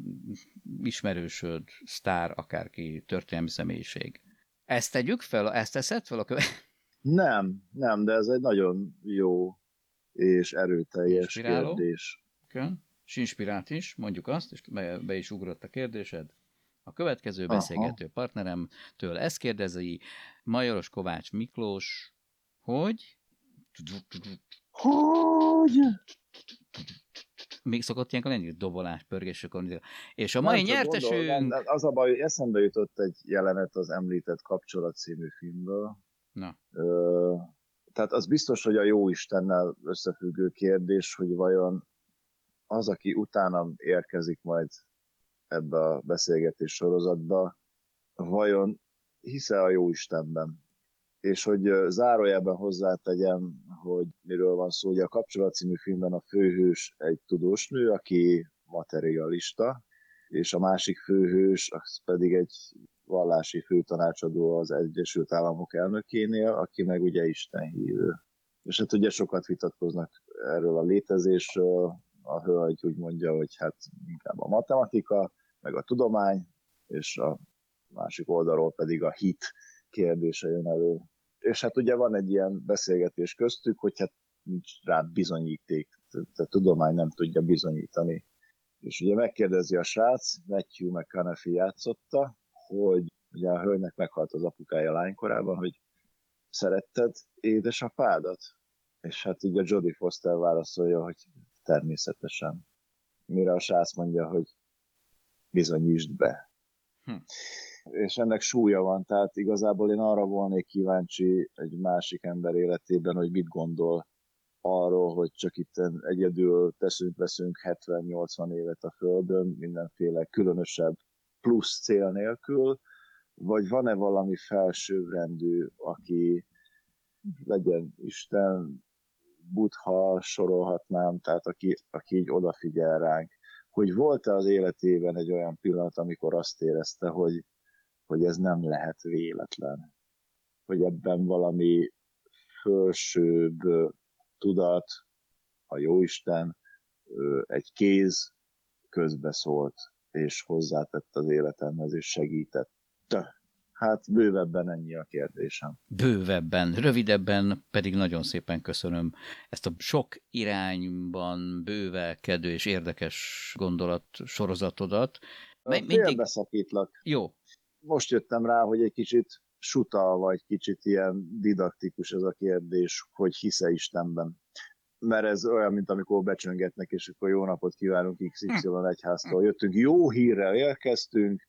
ismerősöd, sztár, akárki, történelmi személyiség. Ezt tegyük fel? Ezt teszed fel a köve? Nem, nem, de ez egy nagyon jó és erőteljes Inspiráló. kérdés. Kön? És inspirált is, mondjuk azt, és be, be is ugrott a kérdésed. A következő Aha. beszélgető partneremtől ezt kérdezi, Majoros Kovács Miklós, hogy... Hogy? Még szokott ilyenkor lenni dobolás, pörgés, akkor És a mai nem nyertesünk... Gondol, az a baj, hogy eszembe jutott egy jelenet az említett Kapcsolat című filmből, Na. Ö, tehát az biztos, hogy a jó Istennel összefüggő kérdés, hogy vajon az, aki utána érkezik majd ebbe a beszélgetés sorozatba, vajon hisze a jó Istenben? És hogy zárójelben hozzátegyem, hogy miről van szó, hogy a Kapcsolat című filmben a főhős egy tudós nő, aki materialista, és a másik főhős az pedig egy vallási főtanácsadó az Egyesült Államok elnökénél, aki meg ugye Isten hívő. És hát ugye sokat vitatkoznak erről a létezésről, a hölgy úgy mondja, hogy hát inkább a matematika, meg a tudomány, és a másik oldalról pedig a hit kérdése jön elő. És hát ugye van egy ilyen beszélgetés köztük, hogy hát nincs rá bizonyíték, a tudomány nem tudja bizonyítani. És ugye megkérdezi a srác, Matthew McConaughey játszotta, hogy ugye a hölgynek meghalt az apukája lánykorában, hogy szeretted édesapádat? És hát így a Jodie Foster válaszolja, hogy természetesen. Mire a srác mondja, hogy bizonyítsd be. Hm. És ennek súlya van, tehát igazából én arra volnék kíváncsi egy másik ember életében, hogy mit gondol arról, hogy csak itt egyedül teszünk-veszünk 70-80 évet a Földön, mindenféle különösebb plusz cél nélkül, vagy van-e valami felsőbbrendű, aki legyen Isten, Buddha sorolhatnám, tehát aki, aki így odafigyel ránk, hogy volt-e az életében egy olyan pillanat, amikor azt érezte, hogy, hogy ez nem lehet véletlen, hogy ebben valami felsőbb tudat, a jóisten, egy kéz közbeszólt, és hozzátett az életemhez, és segített. Hát bővebben ennyi a kérdésem. Bővebben, rövidebben pedig nagyon szépen köszönöm ezt a sok irányban bővelkedő és érdekes gondolat sorozatodat. Mindig... Félbeszakítlak. Jó. Most jöttem rá, hogy egy kicsit suta, vagy kicsit ilyen didaktikus ez a kérdés, hogy hisze Istenben. Mert ez olyan, mint amikor becsöngetnek, és akkor jó napot kívánunk XY egyháztól. Jöttünk, jó hírrel érkeztünk,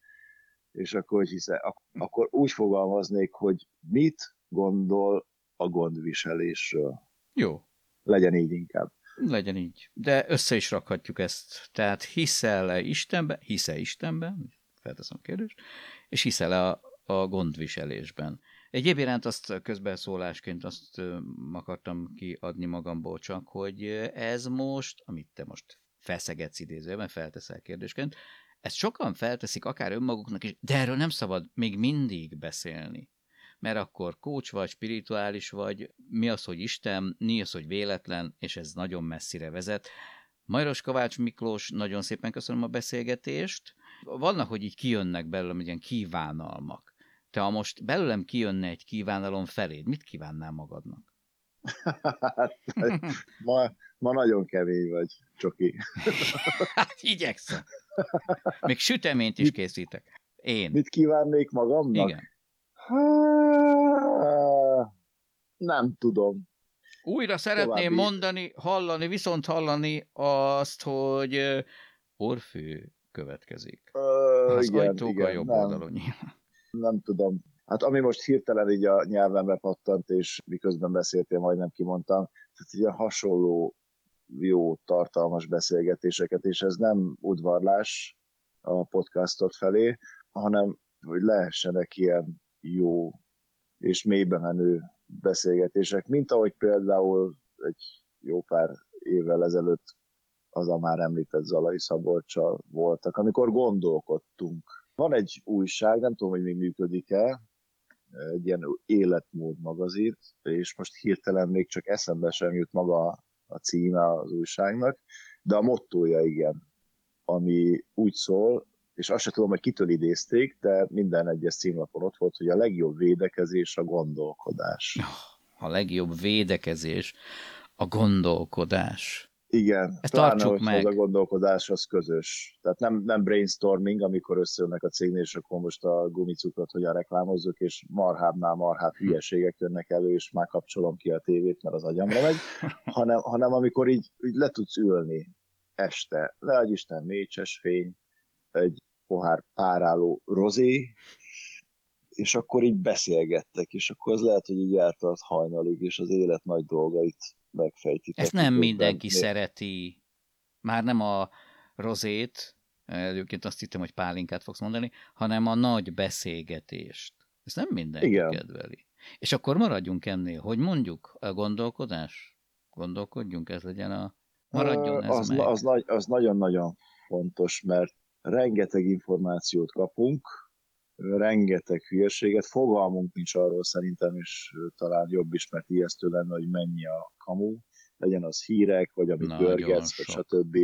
és akkor, hogy hisze, ak- akkor úgy fogalmaznék, hogy mit gondol a gondviselésről. Jó. Legyen így inkább. Legyen így. De össze is rakhatjuk ezt. Tehát hiszel-e Istenbe, hisze Istenbe, felteszem a kérdést, és hiszel-e a, a gondviselésben. Egyéb iránt azt közbeszólásként azt akartam kiadni magamból csak, hogy ez most, amit te most feszegetsz idézőben, felteszel kérdésként, ezt sokan felteszik akár önmaguknak is, de erről nem szabad még mindig beszélni. Mert akkor coach vagy, spirituális vagy, mi az, hogy Isten, mi az, hogy véletlen, és ez nagyon messzire vezet. Majros Kovács Miklós, nagyon szépen köszönöm a beszélgetést. Vannak, hogy így kijönnek belőlem ilyen kívánalmak. Te ha most belőlem kijönne egy kívánalom feléd, mit kívánnál magadnak? Hát, ma, ma nagyon kemény vagy, Csoki. hát igyekszem. Még süteményt is készítek. Én. Mit kívánnék magamnak? Igen. nem tudom. Újra szeretném További. mondani, hallani, viszont hallani azt, hogy Orfő következik. Ö, az igen, ajtók igen, jobb nem, oldalon nyílnak. Nem tudom. Hát ami most hirtelen így a nyelvembe pattant, és miközben beszéltél, majdnem kimondtam, tehát ilyen hasonló jó, tartalmas beszélgetéseket, és ez nem udvarlás a podcastot felé, hanem hogy lehessenek ilyen jó és mélybe menő beszélgetések, mint ahogy például egy jó pár évvel ezelőtt az a már említett Zalai Szabolcsal voltak, amikor gondolkodtunk. Van egy újság, nem tudom, hogy még működik-e, egy ilyen életmód magazin, és most hirtelen még csak eszembe sem jut maga a címe az újságnak, de a mottója igen, ami úgy szól, és azt sem tudom, hogy kitől idézték, de minden egyes címlapon ott volt, hogy a legjobb védekezés a gondolkodás. A legjobb védekezés a gondolkodás. Igen, Ezt tartsuk meg. Az a gondolkodás az közös. Tehát nem, nem brainstorming, amikor összeülnek a cégnél, és akkor most a gumicukrot hogyan reklámozzuk, és marhábbnál marhább hülyeségek jönnek elő, és már kapcsolom ki a tévét, mert az agyamra megy, hanem, hanem amikor így, így le tudsz ülni este, le Isten mécses fény, egy pohár páráló rozé, és akkor így beszélgettek, és akkor az lehet, hogy így eltart hajnalig, és az élet nagy dolgait megfejtik. Ezt nem mindenki még... szereti, már nem a rozét, egyébként azt hittem, hogy pálinkát fogsz mondani, hanem a nagy beszélgetést. Ezt nem mindenki Igen. kedveli. És akkor maradjunk ennél. Hogy mondjuk a gondolkodás? Gondolkodjunk, ez legyen a... Maradjon ez az, meg. Az, az, az nagyon-nagyon fontos, mert rengeteg információt kapunk, rengeteg hülyeséget, fogalmunk nincs arról szerintem, és talán jobb is, mert ijesztő lenne, hogy mennyi a kamu, legyen az hírek, vagy amit görgetsz, vagy stb.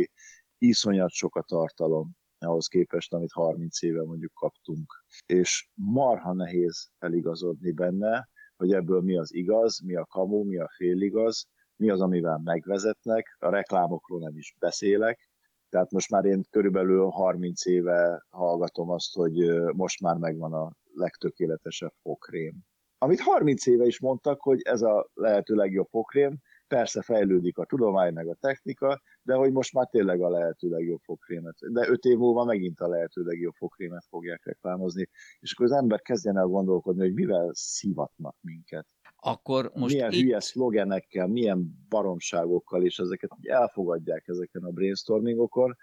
Iszonyat sok a tartalom ahhoz képest, amit 30 éve mondjuk kaptunk. És marha nehéz eligazodni benne, hogy ebből mi az igaz, mi a kamu, mi a féligaz, mi az, amivel megvezetnek, a reklámokról nem is beszélek, tehát most már én körülbelül 30 éve hallgatom azt, hogy most már megvan a legtökéletesebb fokrém. Amit 30 éve is mondtak, hogy ez a lehető legjobb fokrém, persze fejlődik a tudomány meg a technika, de hogy most már tényleg a lehető legjobb fogkrémet. De öt év múlva megint a lehető legjobb fogkrémet fogják reklámozni, és akkor az ember kezdjen el gondolkodni, hogy mivel szivatnak minket. Akkor most milyen itt... hülye szlogenekkel, milyen baromságokkal, és ezeket elfogadják ezeken a brainstormingokon,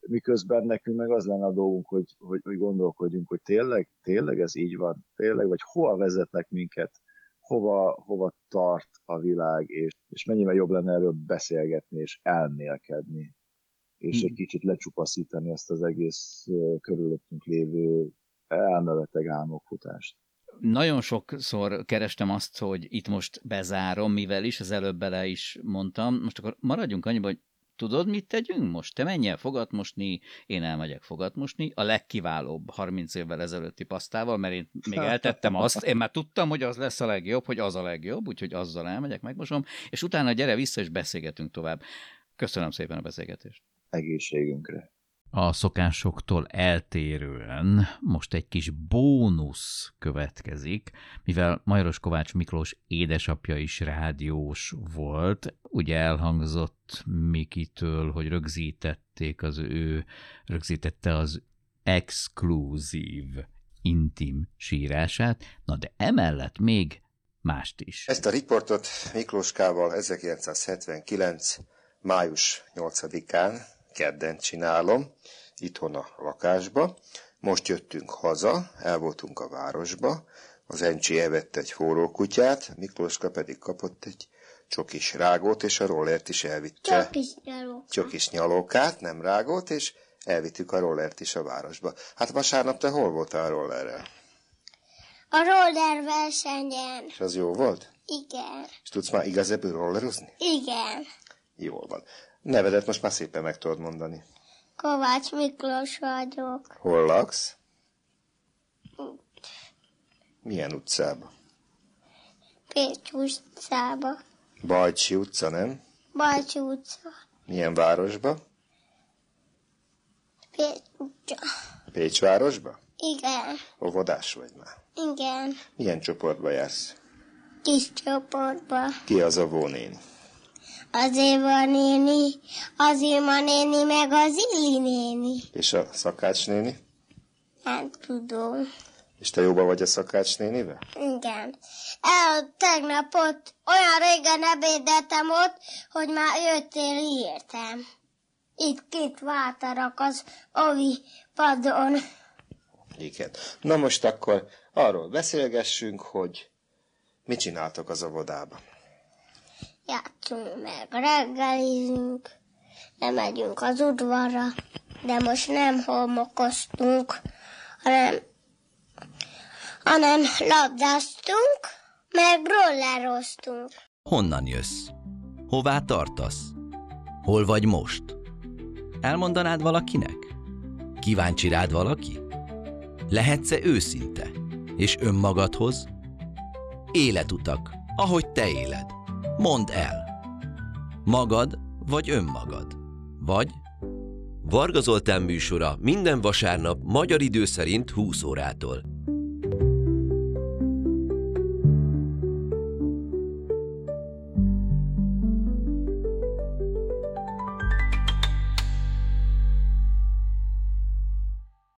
miközben nekünk meg az lenne a dolgunk, hogy, hogy, hogy gondolkodjunk, hogy tényleg, tényleg ez így van, tényleg, vagy hova vezetnek minket hova, hova tart a világ, és, és mennyivel jobb lenne erről beszélgetni, és elmélkedni, és hmm. egy kicsit lecsupaszítani ezt az egész körülöttünk lévő elmeveteg álmokfutást. Nagyon sokszor kerestem azt, hogy itt most bezárom, mivel is, az előbb bele is mondtam. Most akkor maradjunk annyiban, hogy tudod, mit tegyünk most? Te menj el fogatmosni, én elmegyek fogatmosni, a legkiválóbb 30 évvel ezelőtti pasztával, mert én még eltettem azt, én már tudtam, hogy az lesz a legjobb, hogy az a legjobb, úgyhogy azzal elmegyek, megmosom, és utána gyere vissza, és beszélgetünk tovább. Köszönöm szépen a beszélgetést. Egészségünkre a szokásoktól eltérően most egy kis bónusz következik, mivel Majoros Kovács Miklós édesapja is rádiós volt, ugye elhangzott Mikitől, hogy rögzítették az ő, rögzítette az exkluzív intim sírását, na de emellett még mást is. Ezt a riportot Miklóskával 1979. május 8-án kedden csinálom, itthon a lakásba. Most jöttünk haza, el voltunk a városba, az Encsi evett egy forró kutyát, Miklóska pedig kapott egy csokis rágót, és a rollert is elvitte. Csokis nyalókát. Csokis nyalókát, nem rágót, és elvittük a rollert is a városba. Hát vasárnap te hol voltál a rollerrel? A roller versenyen. És az jó volt? Igen. És tudsz már igazából rollerozni? Igen. Jól van. Nevedet most már szépen meg tudod mondani. Kovács Miklós vagyok. Hol laksz? Milyen utcába? Pécs utcába. Bajcsi utca, nem? Bajcsi utca. Milyen városba? Pécs. Pécs városba? Igen. Óvodás vagy már? Igen. Milyen csoportba jársz? Kis csoportba. Ki az a vónéni? Az Éva néni, az Éma néni, meg az Illi néni. És a szakács néni? Nem tudom. És te jóba vagy a szakács nénivel? Igen. El tegnap ott, olyan régen ebédeltem ott, hogy már jöttél írtam. Itt két váltarak az ovi padon. Igen. Na most akkor arról beszélgessünk, hogy mit csináltok az óvodában játszunk meg, reggelizünk, lemegyünk az udvarra, de most nem homokoztunk, hanem, hanem labdáztunk, meg rolleroztunk. Honnan jössz? Hová tartasz? Hol vagy most? Elmondanád valakinek? Kíváncsi rád valaki? Lehetsz-e őszinte? És önmagadhoz? Életutak, ahogy te éled. Mondd el. Magad vagy önmagad? Vagy? Varga Zoltán műsora minden vasárnap magyar idő szerint 20 órától.